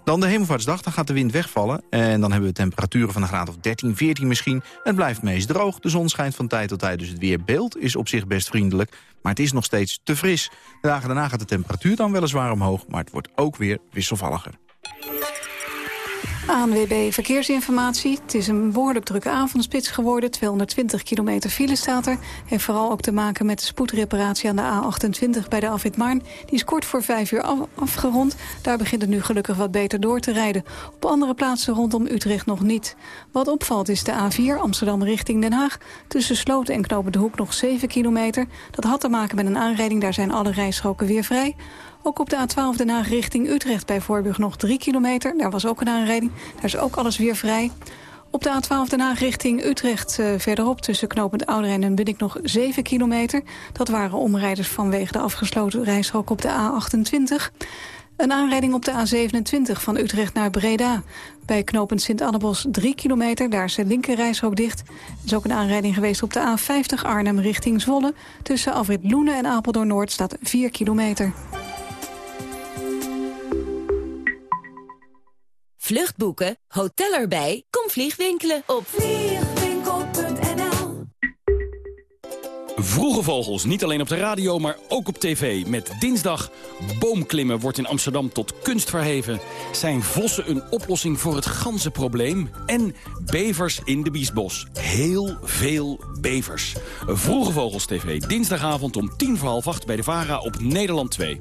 Dan de hemelvaartsdag, dan gaat de wind wegvallen. En dan hebben we temperaturen van een graad of 13, 14 misschien. Het blijft meest droog, de zon schijnt van tijd tot tijd. Dus het weerbeeld is op zich best vriendelijk. Maar het is nog steeds te fris. De dagen daarna gaat de temperatuur dan weliswaar omhoog. Maar het wordt ook weer wisselvalliger. ANWB Verkeersinformatie. Het is een behoorlijk drukke avondspits geworden. 220 kilometer file staat er. Heeft vooral ook te maken met de spoedreparatie aan de A28 bij de Afrit Maarn. Die is kort voor vijf uur afgerond. Daar begint het nu gelukkig wat beter door te rijden. Op andere plaatsen rondom Utrecht nog niet. Wat opvalt is de A4 Amsterdam richting Den Haag. Tussen Sloten en Knopen de Hoek nog 7 kilometer. Dat had te maken met een aanrijding. Daar zijn alle rijstroken weer vrij. Ook op de A12 Den Haag richting Utrecht bij Voorburg nog 3 kilometer. Daar was ook een aanrijding. Daar is ook alles weer vrij. Op de A12 Den Haag richting Utrecht uh, verderop tussen knooppunt Ouderijn en ik nog 7 kilometer. Dat waren omrijders vanwege de afgesloten rijstrook op de A28. Een aanrijding op de A27 van Utrecht naar Breda. Bij knooppunt Sint-Annebos 3 kilometer, daar is de linkerrijstrook dicht. Er is ook een aanrijding geweest op de A50 Arnhem richting Zwolle. Tussen Afrit Loenen en Apeldoorn Noord staat 4 kilometer. Vluchtboeken, hotel erbij, kom vliegwinkelen op vliegwinkel.nl Vroege Vogels, niet alleen op de radio, maar ook op tv. Met dinsdag Boomklimmen wordt in Amsterdam tot kunst verheven. Zijn vossen een oplossing voor het ganzenprobleem? En bevers in de Biesbos. Heel veel bevers. Vroege Vogels TV, dinsdagavond om tien voor half acht bij de VARA op Nederland 2.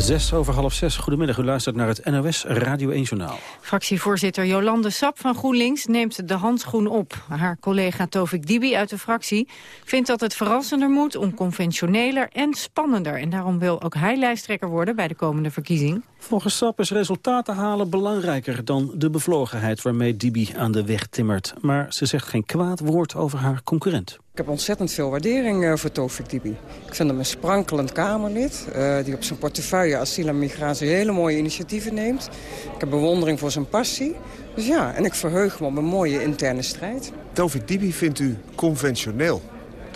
Zes over half zes. Goedemiddag, u luistert naar het NOS Radio 1 Journaal. Fractievoorzitter Jolande Sap van GroenLinks neemt de handschoen op. Haar collega Tovik Dibi uit de fractie vindt dat het verrassender moet... onconventioneler en spannender. En daarom wil ook hij lijsttrekker worden bij de komende verkiezing. Volgens Sap is resultaten halen belangrijker dan de bevlogenheid... waarmee Dibi aan de weg timmert. Maar ze zegt geen kwaad woord over haar concurrent. Ik heb ontzettend veel waardering uh, voor Tovik Dibi. Ik vind hem een sprankelend Kamerlid... Uh, die op zijn portefeuille asiel en migratie hele mooie initiatieven neemt. Ik heb bewondering voor zijn passie. Dus ja, en ik verheug me op een mooie interne strijd. Tovik Dibi vindt u conventioneel.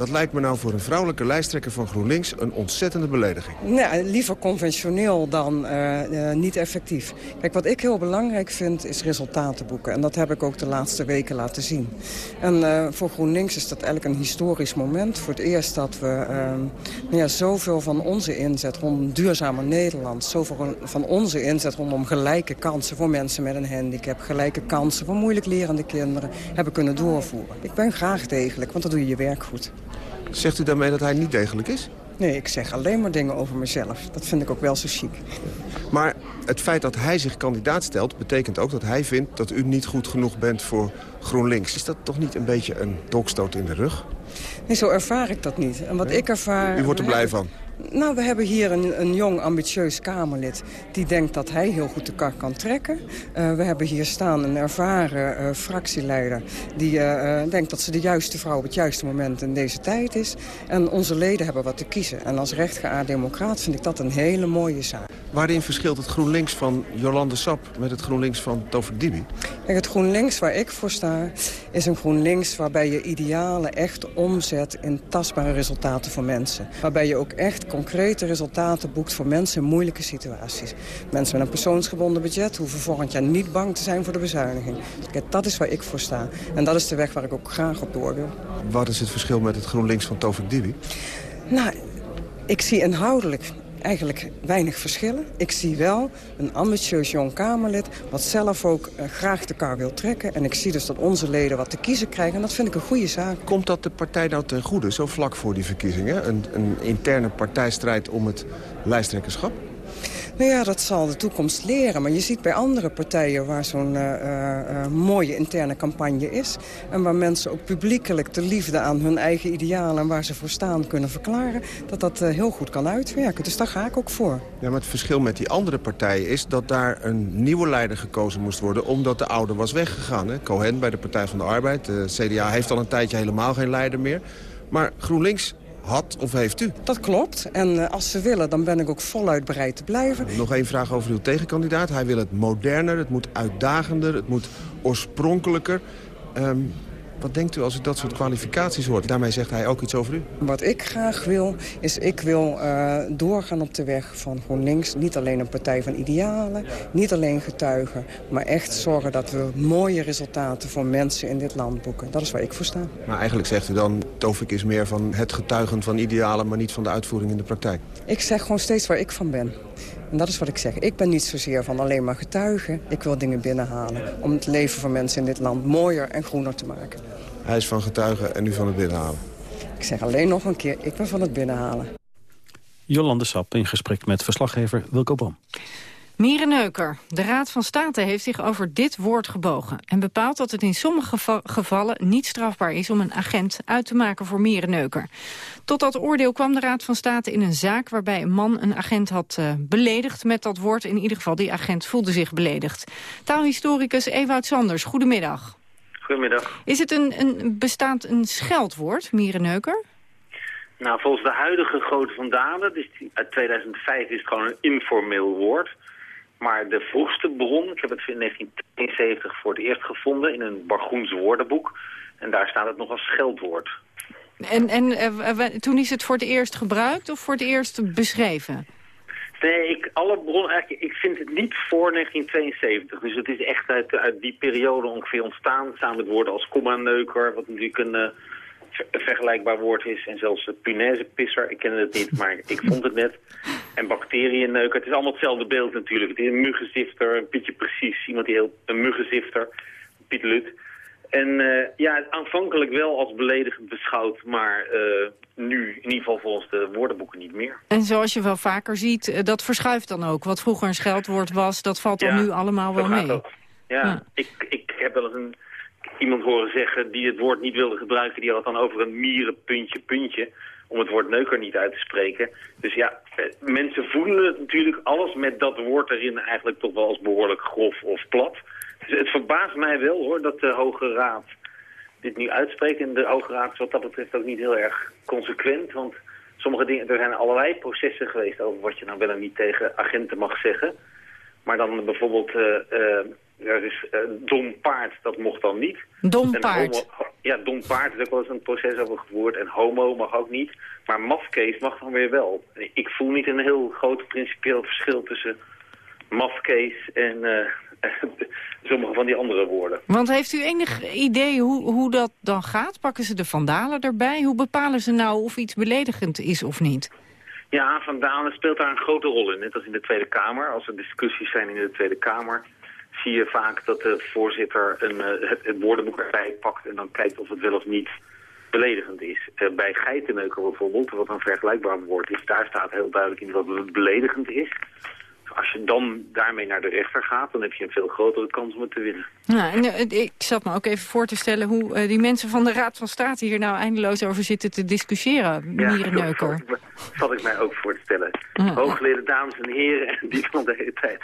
Dat lijkt me nou voor een vrouwelijke lijsttrekker van GroenLinks een ontzettende belediging. Nee, liever conventioneel dan uh, uh, niet effectief. Kijk, wat ik heel belangrijk vind is resultaten boeken. En dat heb ik ook de laatste weken laten zien. En uh, voor GroenLinks is dat eigenlijk een historisch moment. Voor het eerst dat we ja, zoveel van onze inzet rondom duurzamer Nederland... zoveel van onze inzet rondom gelijke kansen voor mensen met een handicap... gelijke kansen voor moeilijk lerende kinderen hebben kunnen doorvoeren. Ik ben graag degelijk, want dan doe je je werk goed. Zegt u daarmee dat hij niet degelijk is? Nee, ik zeg alleen maar dingen over mezelf. Dat vind ik ook wel zo chic. Maar het feit dat hij zich kandidaat stelt... betekent ook dat hij vindt dat u niet goed genoeg bent voor GroenLinks. Is dat toch niet een beetje een dolkstoot in de rug? Nee, zo ervaar ik dat niet. En wat nee? ik ervaar... U wordt er blij van? Nou, we hebben hier een, een jong, ambitieus Kamerlid... die denkt dat hij heel goed de kar kan trekken. Uh, we hebben hier staan een ervaren uh, fractieleider... die uh, denkt dat ze de juiste vrouw op het juiste moment in deze tijd is. En onze leden hebben wat te kiezen. En als rechtgeaard democraat vind ik dat een hele mooie zaak. Waarin verschilt het GroenLinks van Jolande Sap... met het GroenLinks van Tovik Dibi? Kijk, het GroenLinks waar ik voor sta... is een GroenLinks waarbij je idealen echt omzet... in tastbare resultaten voor mensen. Waarbij je ook echt concrete resultaten boekt voor mensen in moeilijke situaties. Mensen met een persoonsgebonden budget hoeven volgend jaar niet bang te zijn voor de bezuiniging. Kijk, dat is waar ik voor sta. En dat is de weg waar ik ook graag op door wil. Wat is het verschil met het GroenLinks van Tovik Dibi? Nou, ik zie inhoudelijk eigenlijk weinig verschillen. Ik zie wel een ambitieus jong Kamerlid... wat zelf ook uh, graag de kar wil trekken. En ik zie dus dat onze leden wat te kiezen krijgen. En dat vind ik een goede zaak. Komt dat de partij nou ten goede, zo vlak voor die verkiezingen? Een, een interne partijstrijd om het lijsttrekkerschap? Nou ja, dat zal de toekomst leren. Maar je ziet bij andere partijen waar zo'n uh, uh, mooie interne campagne is... en waar mensen ook publiekelijk de liefde aan hun eigen idealen... en waar ze voor staan kunnen verklaren... dat dat heel goed kan uitwerken. Dus daar ga ik ook voor. Ja, maar het verschil met die andere partijen is dat daar een nieuwe leider gekozen moest worden... omdat de oude was weggegaan. Cohen bij de Partij van de Arbeid. De CDA heeft al een tijdje helemaal geen leider meer. Maar GroenLinks had of heeft u? Dat klopt. En uh, als ze willen, dan ben ik ook voluit bereid te blijven. Nog één vraag over uw tegenkandidaat. Hij wil het moderner, het moet uitdagender, het moet oorspronkelijker. Um, wat denkt u als u dat soort kwalificaties hoort? Daarmee zegt hij ook iets over u. Wat ik graag wil, is ik wil uh, doorgaan op de weg van GroenLinks. Niet alleen een partij van idealen, niet alleen getuigen... maar echt zorgen dat we mooie resultaten voor mensen in dit land boeken. Dat is waar ik voor sta. Maar eigenlijk zegt u dan, Tovik is meer van het getuigen van idealen... maar niet van de uitvoering in de praktijk. Ik zeg gewoon steeds waar ik van ben. En dat is wat ik zeg. Ik ben niet zozeer van alleen maar getuigen. Ik wil dingen binnenhalen om het leven van mensen in dit land mooier en groener te maken. Hij is van getuigen en u van het binnenhalen. Ik zeg alleen nog een keer, ik ben van het binnenhalen. Jolande Sap in gesprek met verslaggever Wilco Boom. Mierenneuker. De Raad van State heeft zich over dit woord gebogen... en bepaalt dat het in sommige gevallen niet strafbaar is... om een agent uit te maken voor mierenneuker. Tot dat oordeel kwam de Raad van State in een zaak... waarbij een man een agent had uh, beledigd met dat woord. In ieder geval, die agent voelde zich beledigd. Taalhistoricus Ewout Sanders, goedemiddag. Goedemiddag. Is het een, een, bestaand een scheldwoord, mierenneuker? Nou, volgens de huidige Grote van Dalen, dus uit 2005 is het gewoon een informeel woord... Maar de vroegste bron, ik heb het in 1972 voor het eerst gevonden in een Bargoens woordenboek. En daar staat het nog als scheldwoord. En, en uh, toen is het voor het eerst gebruikt of voor het eerst beschreven? Nee, ik, alle bronnen, eigenlijk, ik vind het niet voor 1972. Dus het is echt uit, uit die periode ongeveer ontstaan. Samen met woorden als komma-neuker, wat natuurlijk een... Uh, een vergelijkbaar woord is. En zelfs punaisepisser, ik ken het niet, maar ik vond het net. En bacteriënneuker, het is allemaal hetzelfde beeld natuurlijk. Het is een muggenzifter, een Pietje Precies, iemand die heel, een muggenzifter, Piet Lut. En uh, ja, aanvankelijk wel als beledigend beschouwd, maar uh, nu in ieder geval volgens de woordenboeken niet meer. En zoals je wel vaker ziet, uh, dat verschuift dan ook. Wat vroeger een scheldwoord was, dat valt dan nu allemaal wel mee. Ja, ja, Ik, ik heb wel eens een iemand horen zeggen die het woord niet wilde gebruiken. Die had het dan over een mieren puntje. Om het woord neuker niet uit te spreken. Dus ja, eh, mensen voelen natuurlijk alles met dat woord erin eigenlijk toch wel als behoorlijk grof of plat. Dus het verbaast mij wel hoor dat de Hoge Raad dit nu uitspreekt. En de Hoge Raad is wat dat betreft ook niet heel erg consequent. Want sommige dingen, er zijn allerlei processen geweest over wat je nou wel en niet tegen agenten mag zeggen. Maar dan bijvoorbeeld uh, uh, is uh, dom paard, dat mocht dan niet. Dom paard? ja, dom paard is ook wel eens een proces over gevoerd. En homo mag ook niet. Maar mafkees mag dan weer wel. Ik voel niet een heel groot principieel verschil tussen mafkees en uh, [laughs] sommige van die andere woorden. Want heeft u enig idee hoe, hoe dat dan gaat? Pakken ze de vandalen erbij? Hoe bepalen ze nou of iets beledigend is of niet? Ja, vandalen speelt daar een grote rol in. Net als in de Tweede Kamer. Als er discussies zijn in de Tweede Kamer zie je vaak dat de voorzitter een, uh, het, het, woordenboek erbij pakt en dan kijkt of het wel of niet beledigend is. Uh, bij geitenneuker bijvoorbeeld, wat een vergelijkbaar woord is, daar staat heel duidelijk in het beledigend is. Als je dan daarmee naar de rechter gaat, dan heb je een veel grotere kans om het te winnen. Nou, en, uh, ik zat me ook even voor te stellen hoe uh, die mensen van de Raad van State hier nou eindeloos over zitten te discussiëren. Ja, Mierenneuker. dat zat ik mij ook voor te stellen. Hoogleden dames en heren, [laughs] die van de hele tijd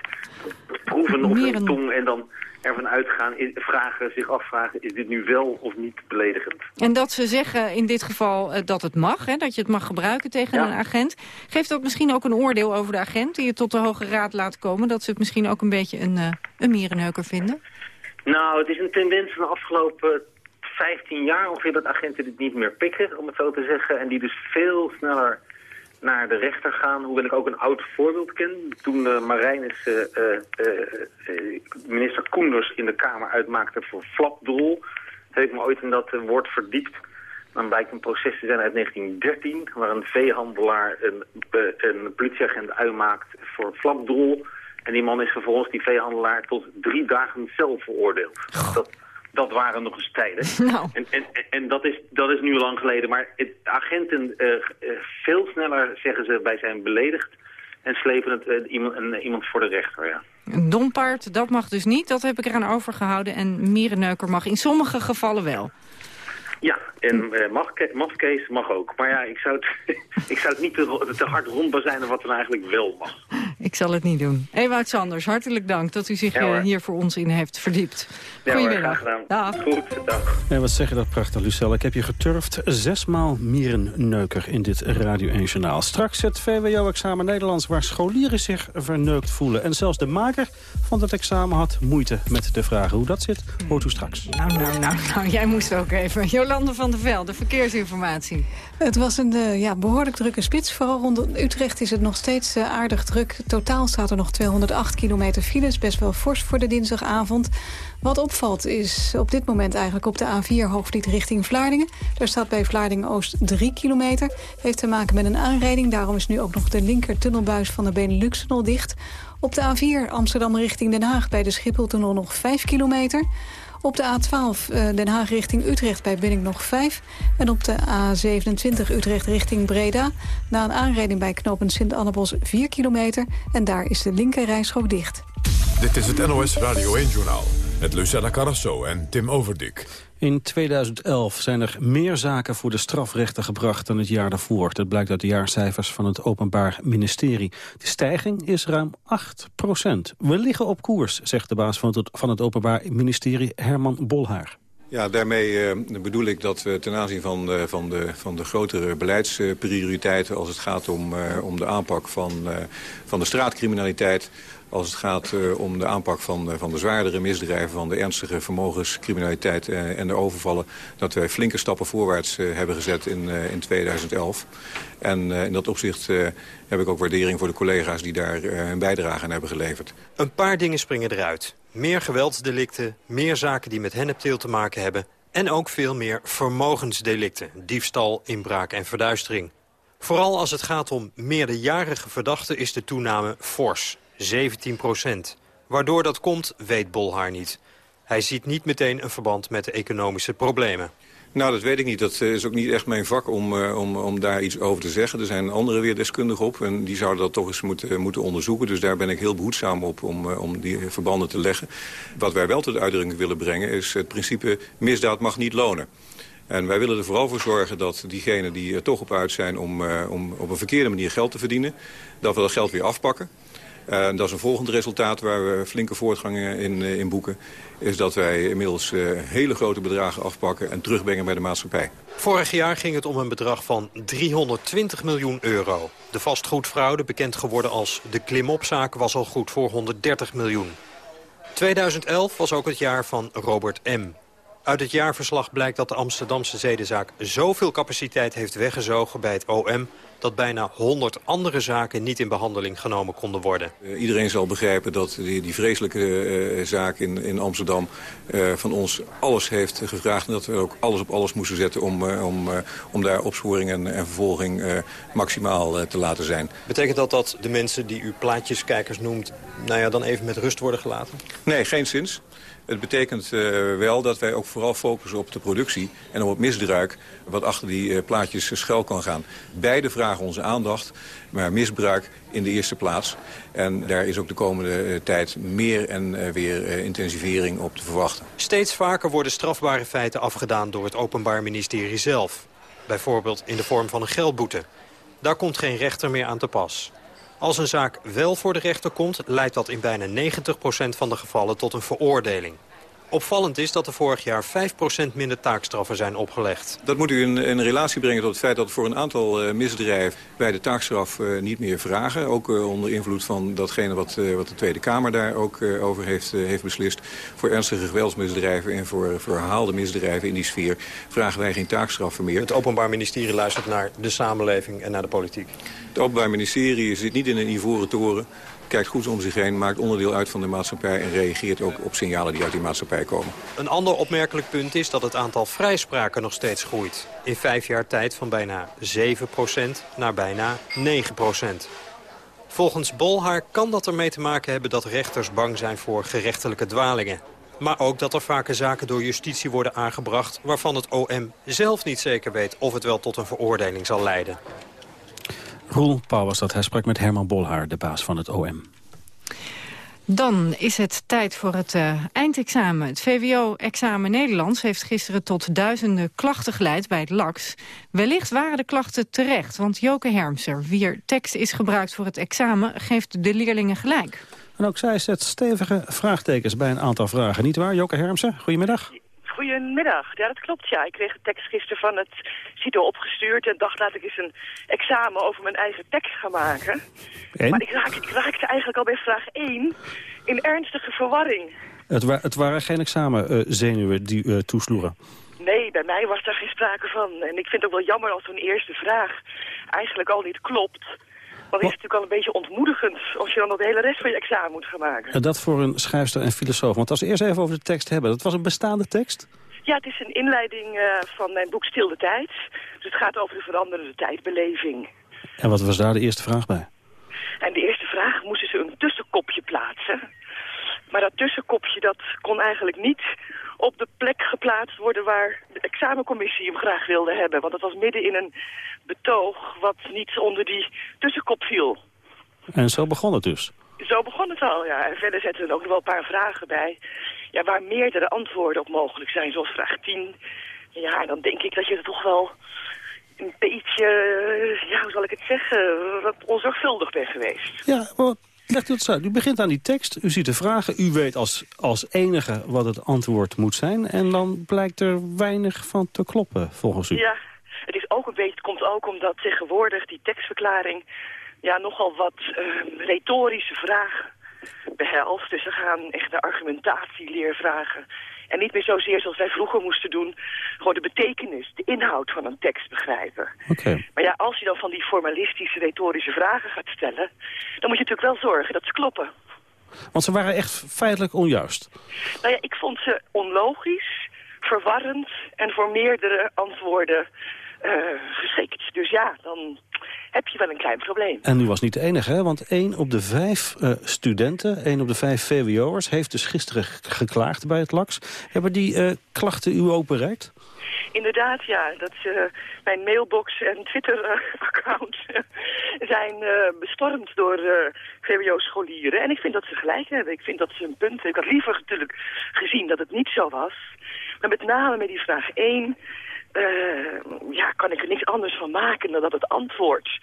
proeven op hun tong en dan ervan uitgaan, vragen, zich afvragen, is dit nu wel of niet beledigend? En dat ze zeggen in dit geval uh, dat het mag, hè, dat je het mag gebruiken tegen ja. een agent. Geeft dat misschien ook een oordeel over de agent die je tot de Hoge Raad laat komen? Dat ze het misschien ook een beetje een, uh, een mierenneuker vinden? Nou, het is een tendens van de afgelopen 15 jaar ongeveer dat agenten dit niet meer pikken, om het zo te zeggen. En die dus veel sneller naar de rechter gaan, hoewel ik ook een oud voorbeeld ken. Toen uh, Marijnis uh, uh, minister Koenders in de Kamer uitmaakte voor flapdrol, heb ik me ooit in dat woord verdiept. Dan blijkt een proces te zijn uit 1913, waar een veehandelaar een, een politieagent uitmaakt voor flapdrol. En die man is vervolgens, die veehandelaar, tot drie dagen zelf veroordeeld. Dat, dat waren nog eens tijden. [laughs] Nou. En, en, en dat, is, dat is nu lang geleden. Maar het, agenten, uh, veel sneller zeggen ze, wij zijn beledigd. En slepen het, uh, iemand, een, iemand voor de rechter, ja. Een dompaard, dat mag dus niet. Dat heb ik eraan overgehouden. En mierenneuker mag in sommige gevallen wel. Ja, en uh, mafkees mag ook. Maar ja, ik zou het, [laughs] ik zou het niet te, te hard rondbazijnen wat er eigenlijk wel mag. Ik zal het niet doen. Ewout Sanders, hartelijk dank dat u zich ja, hier voor ons in heeft verdiept. Ja, Goedemiddag. Hoor, dag. Goed, dag. En wat zeg je dat prachtig, Lucelle. Ik heb je geturfd. Zesmaal mierenneuker in dit Radio 1 Journaal. Straks het VWO-examen Nederlands waar scholieren zich verneukt voelen. En zelfs de maker van dat examen had moeite met de vragen. Hoe dat zit, hoort u straks. Nou, nou, nou, nou. Jij moest ook even. Jolande van der Velde, verkeersinformatie. Het was een uh, ja, behoorlijk drukke spits. Vooral rond Utrecht is het nog steeds uh, aardig druk. Totaal staat er nog 208 kilometer files. Best wel fors voor de dinsdagavond. Wat opvalt is op dit moment eigenlijk op de A4 Hoofdvliet richting Vlaardingen. Daar staat bij Vlaardingen-Oost 3 kilometer. Heeft te maken met een aanrijding. Daarom is nu ook nog de linker tunnelbuis van de Benelux-tunnel dicht. Op de A4 Amsterdam richting Den Haag bij de Schipholtunnel nog 5 kilometer. Op de A12 uh, Den Haag richting Utrecht bij Binning nog 5. En op de A27 Utrecht richting Breda. Na een aanrijding bij knooppunt Sint-Annebos 4 kilometer. En daar is de linker rijstrook dicht. Dit is het NOS Radio 1-journaal. Met Lucella Carrasso en Tim Overdik. In 2011 zijn er meer zaken voor de strafrechter gebracht dan het jaar daarvoor. Dat blijkt uit de jaarcijfers van het Openbaar Ministerie. De stijging is ruim 8 procent. We liggen op koers, zegt de baas van het, van het Openbaar Ministerie Herman Bolhaar. Ja, daarmee uh, bedoel ik dat we ten aanzien van, van, de, van de grotere beleidsprioriteiten... als het gaat om, uh, om de aanpak van, van de straatcriminaliteit als het gaat om de aanpak van, van de zwaardere misdrijven... van de ernstige vermogenscriminaliteit en de overvallen... dat wij flinke stappen voorwaarts hebben gezet in, in 2011. En in dat opzicht heb ik ook waardering voor de collega's... die daar hun bijdrage aan hebben geleverd. Een paar dingen springen eruit. Meer geweldsdelicten, meer zaken die met hennepteel te maken hebben... en ook veel meer vermogensdelicten. Diefstal, inbraak en verduistering. Vooral als het gaat om meerderjarige verdachten is de toename fors. 17 procent. Waardoor dat komt, weet Bolhaar niet. Hij ziet niet meteen een verband met de economische problemen. Nou, dat weet ik niet. Dat is ook niet echt mijn vak om, uh, om, om daar iets over te zeggen. Er zijn anderen weer deskundigen op en die zouden dat toch eens moeten, moeten onderzoeken. Dus daar ben ik heel behoedzaam op om, om die verbanden te leggen. Wat wij wel tot uitdrukking willen brengen is het principe misdaad mag niet lonen. En wij willen er vooral voor zorgen dat diegenen die er toch op uit zijn om, om op een verkeerde manier geld te verdienen... dat we dat geld weer afpakken. Uh, dat is een volgend resultaat waar we flinke voortgangen in, uh, in boeken. Is dat wij inmiddels uh, hele grote bedragen afpakken en terugbrengen bij de maatschappij. Vorig jaar ging het om een bedrag van 320 miljoen euro. De vastgoedfraude, bekend geworden als de klimopzaak, was al goed voor 130 miljoen. 2011 was ook het jaar van Robert M. Uit het jaarverslag blijkt dat de Amsterdamse zedenzaak zoveel capaciteit heeft weggezogen bij het OM dat bijna 100 andere zaken niet in behandeling genomen konden worden. Uh, iedereen zal begrijpen dat die, die vreselijke uh, zaak in, in Amsterdam uh, van ons alles heeft gevraagd... en dat we ook alles op alles moesten zetten om, om, om daar opsporing en, en vervolging maximaal te laten zijn. Betekent dat dat de mensen die u plaatjeskijkers noemt... nou ja, dan even met rust worden gelaten? Nee, geen zins. Het betekent uh, wel dat wij ook vooral focussen op de productie en op het misbruik wat achter die uh, plaatjes schuil kan gaan. Beide vragen onze aandacht, maar misbruik in de eerste plaats. En daar is ook de komende uh, tijd meer en weer intensivering op te verwachten. Steeds vaker worden strafbare feiten afgedaan door het Openbaar Ministerie zelf. Bijvoorbeeld in de vorm van een geldboete. Daar komt geen rechter meer aan te pas. Als een zaak wel voor de rechter komt, leidt dat in bijna 90% van de gevallen tot een veroordeling. Opvallend is dat er vorig jaar 5% minder taakstraffen zijn opgelegd. Dat moet u in, in, relatie brengen tot het feit dat voor een aantal uh, misdrijven... wij de taakstraf uh, niet meer vragen. Ook uh, onder invloed van datgene wat, wat de Tweede Kamer daar ook over heeft, heeft beslist. Voor ernstige geweldsmisdrijven en voor, voor herhaalde misdrijven in die sfeer... vragen wij geen taakstraffen meer. Het Openbaar Ministerie luistert naar de samenleving en naar de politiek. Het Openbaar Ministerie zit niet in een ivoren toren kijkt goed om zich heen, maakt onderdeel uit van de maatschappij... en reageert ook op signalen die uit die maatschappij komen. Een ander opmerkelijk punt is dat het aantal vrijspraken nog steeds groeit. In vijf jaar tijd van bijna 7% naar bijna 9% Volgens Bolhaar kan dat ermee te maken hebben dat rechters bang zijn voor gerechtelijke dwalingen. Maar ook dat er vaker zaken door justitie worden aangebracht... waarvan het OM zelf niet zeker weet of het wel tot een veroordeling zal leiden. Roel Pauw was dat. Hij sprak met Herman Bolhaar, de baas van het OM. Dan is het tijd voor het uh, eindexamen. Het VWO-examen Nederlands heeft gisteren tot duizenden klachten geleid bij het LAX. Wellicht waren de klachten terecht, want Joke Hermser, wier tekst is gebruikt voor het examen, geeft de leerlingen gelijk. En ook zij zet stevige vraagtekens bij een aantal vragen, niet waar? Joke Hermser, goedemiddag. Goedemiddag. Ja, dat klopt. Ja, ik kreeg de tekst gisteren van het CITO opgestuurd en dacht laat ik eens een examen over mijn eigen tekst gaan maken. En? Maar ik, raak, ik raakte eigenlijk al bij vraag 1 in ernstige verwarring. Het, wa het waren geen examenzenuwen die uh, toesloegen? Nee, bij mij was daar geen sprake van. En ik vind het ook wel jammer als zo'n eerste vraag eigenlijk al niet klopt. Het is natuurlijk al een beetje ontmoedigend als je dan de hele rest van je examen moet gaan maken. En dat voor een schrijfster en filosoof. Want als we eerst even over de tekst hebben. Dat was een bestaande tekst? Ja, het is een inleiding uh, van mijn boek Stil de Tijd. Dus het gaat over de veranderende tijdbeleving. En wat was daar de eerste vraag bij? En de eerste vraag moesten ze een tussenkopje plaatsen. Maar dat tussenkopje dat kon eigenlijk niet op de plek geplaatst worden waar de examencommissie hem graag wilde hebben. Want het was midden in een betoog wat niet onder die tussenkop viel. En zo begon het dus. Zo begon het al, ja. En verder zetten we er ook nog wel een paar vragen bij. Ja, waar meerdere antwoorden op mogelijk zijn, zoals vraag 10. Ja, dan denk ik dat je er toch wel een beetje, ja, hoe zal ik het zeggen, wat onzorgvuldig bent geweest. Ja, maar legt u het uit. U begint aan die tekst, u ziet de vragen, u weet als, als enige wat het antwoord moet zijn. En dan blijkt er weinig van te kloppen, volgens u. Ja, het, is ook een beetje, het komt ook omdat tegenwoordig die tekstverklaring ja, nogal wat uh, retorische vragen behelst. Dus ze gaan echt de argumentatieleervragen. En niet meer zozeer zoals wij vroeger moesten doen. Gewoon de betekenis, de inhoud van een tekst begrijpen. Okay. Maar ja, als je dan van die formalistische, retorische vragen gaat stellen... dan moet je natuurlijk wel zorgen dat ze kloppen. Want ze waren echt feitelijk onjuist. Nou ja, ik vond ze onlogisch, verwarrend en voor meerdere antwoorden uh, geschikt. Dus ja, dan heb je wel een klein probleem. En u was niet de enige, hè? want één op de vijf uh, studenten, één op de vijf VWO'ers... heeft dus gisteren geklaagd bij het LAX. Hebben die uh, klachten u ook bereikt? Inderdaad, ja. Dat, uh, mijn mailbox en Twitter-account [laughs] zijn bestormd door VWO-scholieren. En ik vind dat ze gelijk hebben. Ik vind dat ze een punt Ik had liever natuurlijk gezien dat het niet zo was. Maar met name met die vraag 1 uh, ja, kan ik er niks anders van maken dan dat het antwoord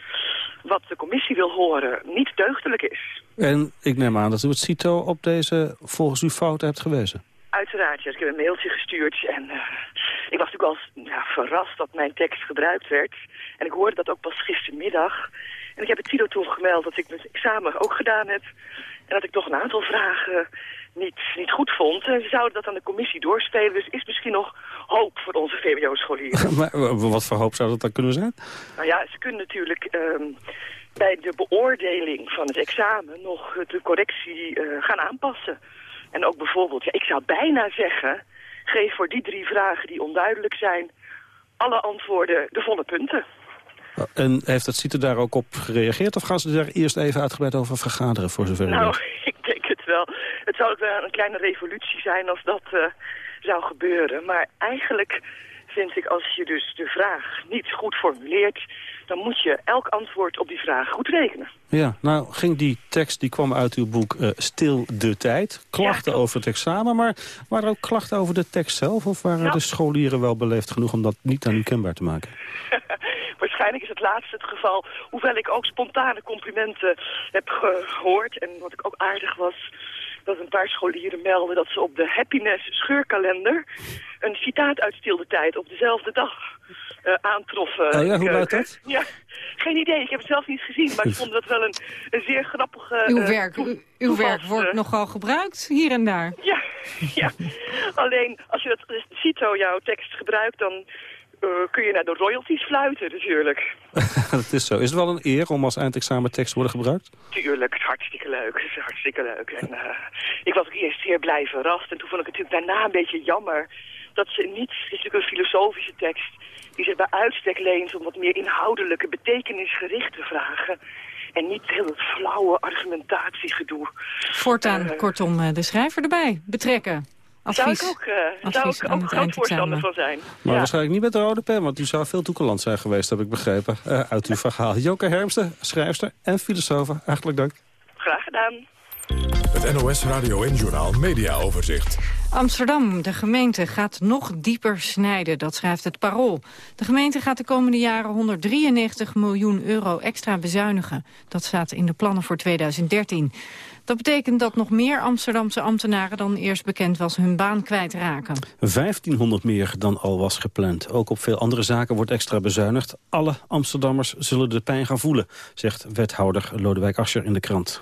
wat de commissie wil horen niet deugdelijk is. En ik neem aan dat u het CITO op deze volgens u fouten hebt gewezen. Uiteraard, ja. Ik heb een mailtje gestuurd en uh, ik was natuurlijk al ja, verrast dat mijn tekst gebruikt werd. En ik hoorde dat ook pas gistermiddag. En ik heb het CITO toen gemeld dat ik mijn examen ook gedaan heb. En dat ik toch een aantal vragen niet, niet goed vond. En ze zouden dat aan de commissie doorspelen. Dus is misschien nog hoop voor onze VWO-scholieren. [laughs] maar wat voor hoop zou dat dan kunnen zijn? Nou ja, ze kunnen natuurlijk um, bij de beoordeling van het examen nog de correctie uh, gaan aanpassen. En ook bijvoorbeeld, ja, ik zou bijna zeggen... geef voor die drie vragen die onduidelijk zijn... alle antwoorden de volle punten. En heeft het CITE daar ook op gereageerd? Of gaan ze daar eerst even uitgebreid over vergaderen, voor zover Nou, [laughs] ik het zou ook wel een kleine revolutie zijn als dat uh, zou gebeuren. Maar eigenlijk vind ik, als je dus de vraag niet goed formuleert... dan moet je elk antwoord op die vraag goed rekenen. Ja, nou ging die tekst, die kwam uit uw boek uh, Stil de Tijd. Klachten ja, over het examen, maar waren er ook klachten over de tekst zelf? Of waren nou, de scholieren wel beleefd genoeg om dat niet aan u kenbaar te maken? [laughs] Waarschijnlijk is het laatste het geval. Hoewel ik ook spontane complimenten heb gehoord. En wat ik ook aardig was, dat een paar scholieren melden dat ze op de Happiness scheurkalender een citaat uit stilde tijd op dezelfde dag uh, aantroffen. Oh ja, hoe luidt dat? [laughs] Ja, geen idee. Ik heb het zelf niet gezien, maar ik vond dat wel een, een zeer grappige... Uw uh, werk, uw, uw werk wordt nogal gebruikt, hier en daar. Ja, [laughs] ja. alleen als je dat CITO, jouw tekst gebruikt, dan uh, kun je naar de royalties fluiten natuurlijk. [laughs] dat is zo. Is het wel een eer om als eindexamentekst te worden gebruikt? Tuurlijk, het is hartstikke leuk. Het is hartstikke leuk. En, uh, ik was ook eerst zeer blij verrast. En toen vond ik het natuurlijk daarna een beetje jammer dat ze niet... Het is natuurlijk een filosofische tekst die zich bij uitstek leent om wat meer inhoudelijke, betekenisgerichte vragen. En niet heel het flauwe argumentatiegedoe. Voortaan, uh, kortom, de schrijver erbij betrekken. Advies. Zou ik ook, uh, zou ik ook groot voorstander van zijn. Maar ja. waarschijnlijk niet met de rode pen, want u zou veel toekeland zijn geweest, heb ik begrepen, uh, uit uw verhaal. Joke Hermsten, schrijfster en filosoof, hartelijk dank. Graag gedaan. Het NOS Radio en Journaal Media Overzicht. Amsterdam, de gemeente, gaat nog dieper snijden, dat schrijft het Parool. De gemeente gaat de komende jaren 193 miljoen euro extra bezuinigen. Dat staat in de plannen voor 2013. Dat betekent dat nog meer Amsterdamse ambtenaren dan eerst bekend was hun baan kwijtraken. 1500 meer dan al was gepland. Ook op veel andere zaken wordt extra bezuinigd. Alle Amsterdammers zullen de pijn gaan voelen, zegt wethouder Lodewijk Asscher in de krant.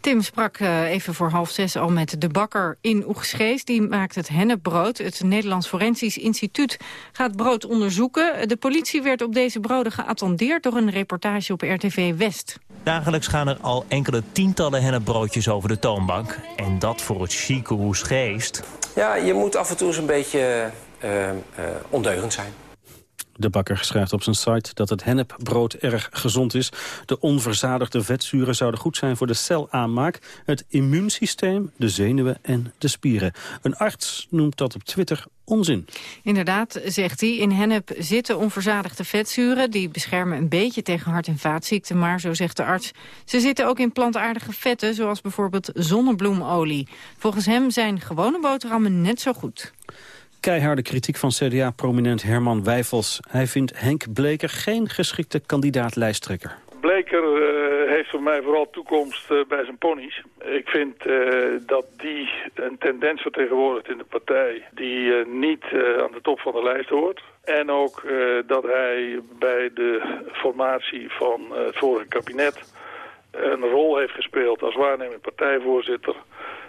Tim sprak uh, even voor half zes al met de bakker in Oegstgeest. Die maakt het hennepbrood. Het Nederlands Forensisch Instituut gaat brood onderzoeken. De politie werd op deze broden geattendeerd door een reportage op RTV West. Dagelijks gaan er al enkele tientallen hennepbroodjes over de toonbank. En dat voor het chique Oegstgeest. Ja, je moet af en toe eens een beetje uh, ondeugend zijn. De bakker schrijft op zijn site dat het hennepbrood erg gezond is. De onverzadigde vetzuren zouden goed zijn voor de celaanmaak... het immuunsysteem, de zenuwen en de spieren. Een arts noemt dat op Twitter onzin. Inderdaad, zegt hij, in hennep zitten onverzadigde vetzuren... die beschermen een beetje tegen hart- en vaatziekten, maar, zo zegt de arts... ze zitten ook in plantaardige vetten, zoals bijvoorbeeld zonnebloemolie. Volgens hem zijn gewone boterhammen net zo goed. Keiharde kritiek van CDA-prominent Herman Wijfels. Hij vindt Henk Bleker geen geschikte kandidaat-lijsttrekker. Bleker uh, heeft voor mij vooral toekomst uh, bij zijn ponies. Ik vind uh, dat die een tendens vertegenwoordigt in de partij... die niet aan de top van de lijst hoort. En ook dat hij bij de formatie van het vorige kabinet... een rol heeft gespeeld als waarnemend partijvoorzitter...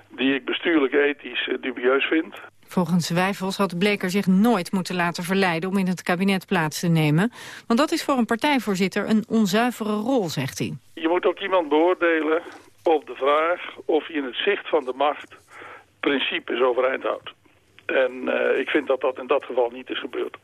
die ik bestuurlijk ethisch dubieus vind. Volgens Wijfels had Bleker zich nooit moeten laten verleiden om in het kabinet plaats te nemen. Want dat is voor een partijvoorzitter een onzuivere rol, zegt hij. Je moet ook iemand beoordelen op de vraag of hij in het zicht van de macht principes overeind houdt. En uh, ik vind dat dat in dat geval niet is gebeurd.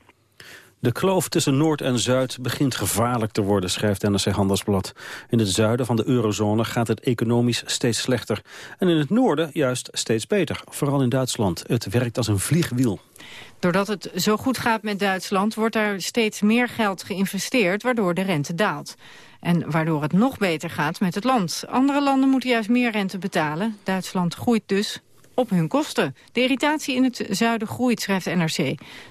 De kloof tussen Noord en Zuid begint gevaarlijk te worden, schrijft NRC Handelsblad. In het zuiden van de eurozone gaat het economisch steeds slechter. En in het noorden juist steeds beter, vooral in Duitsland. Het werkt als een vliegwiel. Doordat het zo goed gaat met Duitsland wordt er steeds meer geld geïnvesteerd, waardoor de rente daalt. En waardoor het nog beter gaat met het land. Andere landen moeten juist meer rente betalen. Duitsland groeit dus op hun kosten. De irritatie in het zuiden groeit, schrijft NRC.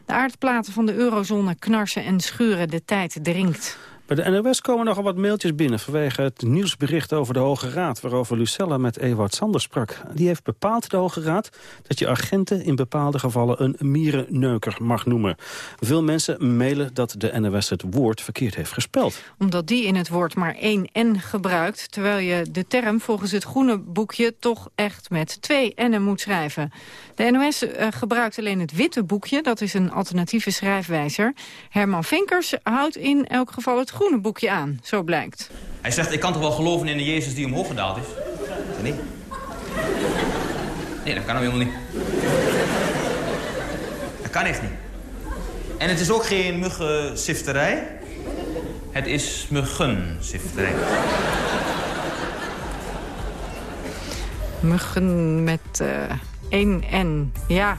De aardplaten van de eurozone knarsen en schuren. De tijd dringt. Bij de NOS komen nogal wat mailtjes binnen vanwege het nieuwsbericht over de Hoge Raad... waarover Lucella met Ewout Sanders sprak. Die heeft bepaald, de Hoge Raad, dat je agenten in bepaalde gevallen een mierenneuker mag noemen. Veel mensen mailen dat de NOS het woord verkeerd heeft gespeld. Omdat die in het woord maar één N gebruikt... terwijl je de term volgens het groene boekje toch echt met twee N'en moet schrijven. De NOS uh, gebruikt alleen het witte boekje, dat is een alternatieve schrijfwijzer. Herman Vinkers houdt in elk geval het groene boekje aan, zo blijkt. Hij zegt, ik kan toch wel geloven in de Jezus die omhoog gedaald is? Nee. Nee, dat kan hem helemaal niet. Dat kan echt niet. En het is ook geen muggensifterij. Het is muggensifterij. Muggen met uh, één N. Ja?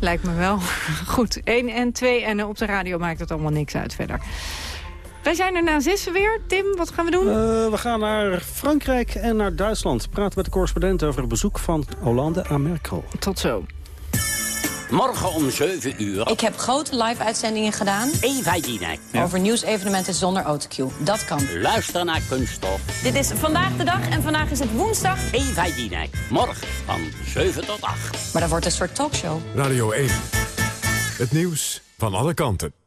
Lijkt me wel. [laughs] Goed, één en twee N'en op de radio maakt het allemaal niks uit verder. Wij zijn er na zessen weer. Tim, wat gaan we doen? Uh, we gaan naar Frankrijk en naar Duitsland. Praten met de correspondent over het bezoek van Hollande aan Merkel. Tot zo. Morgen om 7 uur. Ik heb grote live-uitzendingen gedaan. Eva Jinek. Ja. Over nieuwsevenementen zonder autocue. Dat kan. Luister naar Kunststof. Dit is Vandaag de Dag en vandaag is het woensdag. Eva Jinek. Morgen van 7 tot 8. Maar dat wordt een soort talkshow. Radio 1. Het nieuws van alle kanten.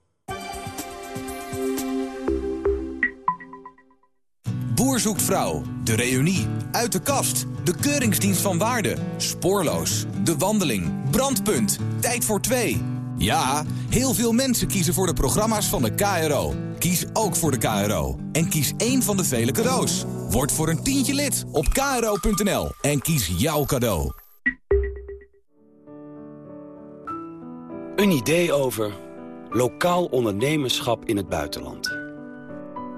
Boer zoekt vrouw, de reunie, uit de kast, de keuringsdienst van waarde, spoorloos, de wandeling, brandpunt, tijd voor twee. Ja, heel veel mensen kiezen voor de programma's van de KRO. Kies ook voor de KRO en kies één van de vele cadeaus. Word voor een tientje lid op kro.nl en kies jouw cadeau. Een idee over lokaal ondernemerschap in het buitenland.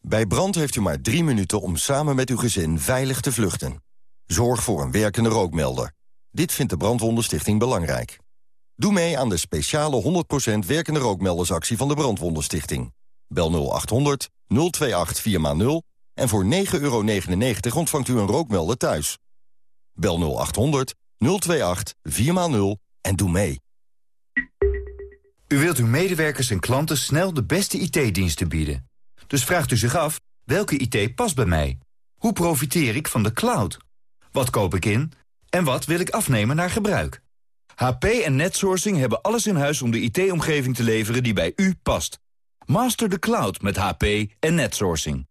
Bij brand heeft u maar drie minuten om samen met uw gezin veilig te vluchten. Zorg voor een werkende rookmelder. Dit vindt de Brandwondenstichting belangrijk. Doe mee aan de speciale 100% werkende rookmeldersactie van de Brandwondenstichting. Bel 0800 028 4x0 en voor 9,99 euro ontvangt u een rookmelder thuis. Bel 0800 028 4x0 en doe mee. U wilt uw medewerkers en klanten snel de beste IT-diensten bieden. Dus vraagt u zich af, welke IT past bij mij? Hoe profiteer ik van de cloud? Wat koop ik in? En wat wil ik afnemen naar gebruik? HP en netsourcing hebben alles in huis om de IT-omgeving te leveren die bij u past. Master the cloud met HP en netsourcing.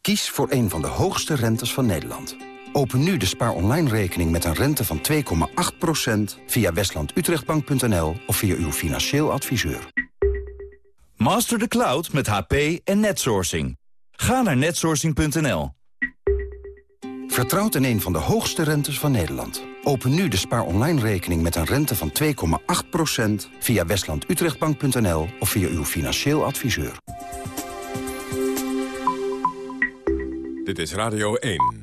Kies voor een van de hoogste rentes van Nederland. Open nu de spaar online rekening met een rente van 2,8% via westlandutrechtbank.nl of via uw financieel adviseur. Master the cloud met HP en netsourcing. Ga naar netsourcing.nl. Vertrouwt in een van de hoogste rentes van Nederland. Open nu de spaar online rekening met een rente van 2,8% via westlandutrechtbank.nl of via uw financieel adviseur. Dit is Radio 1.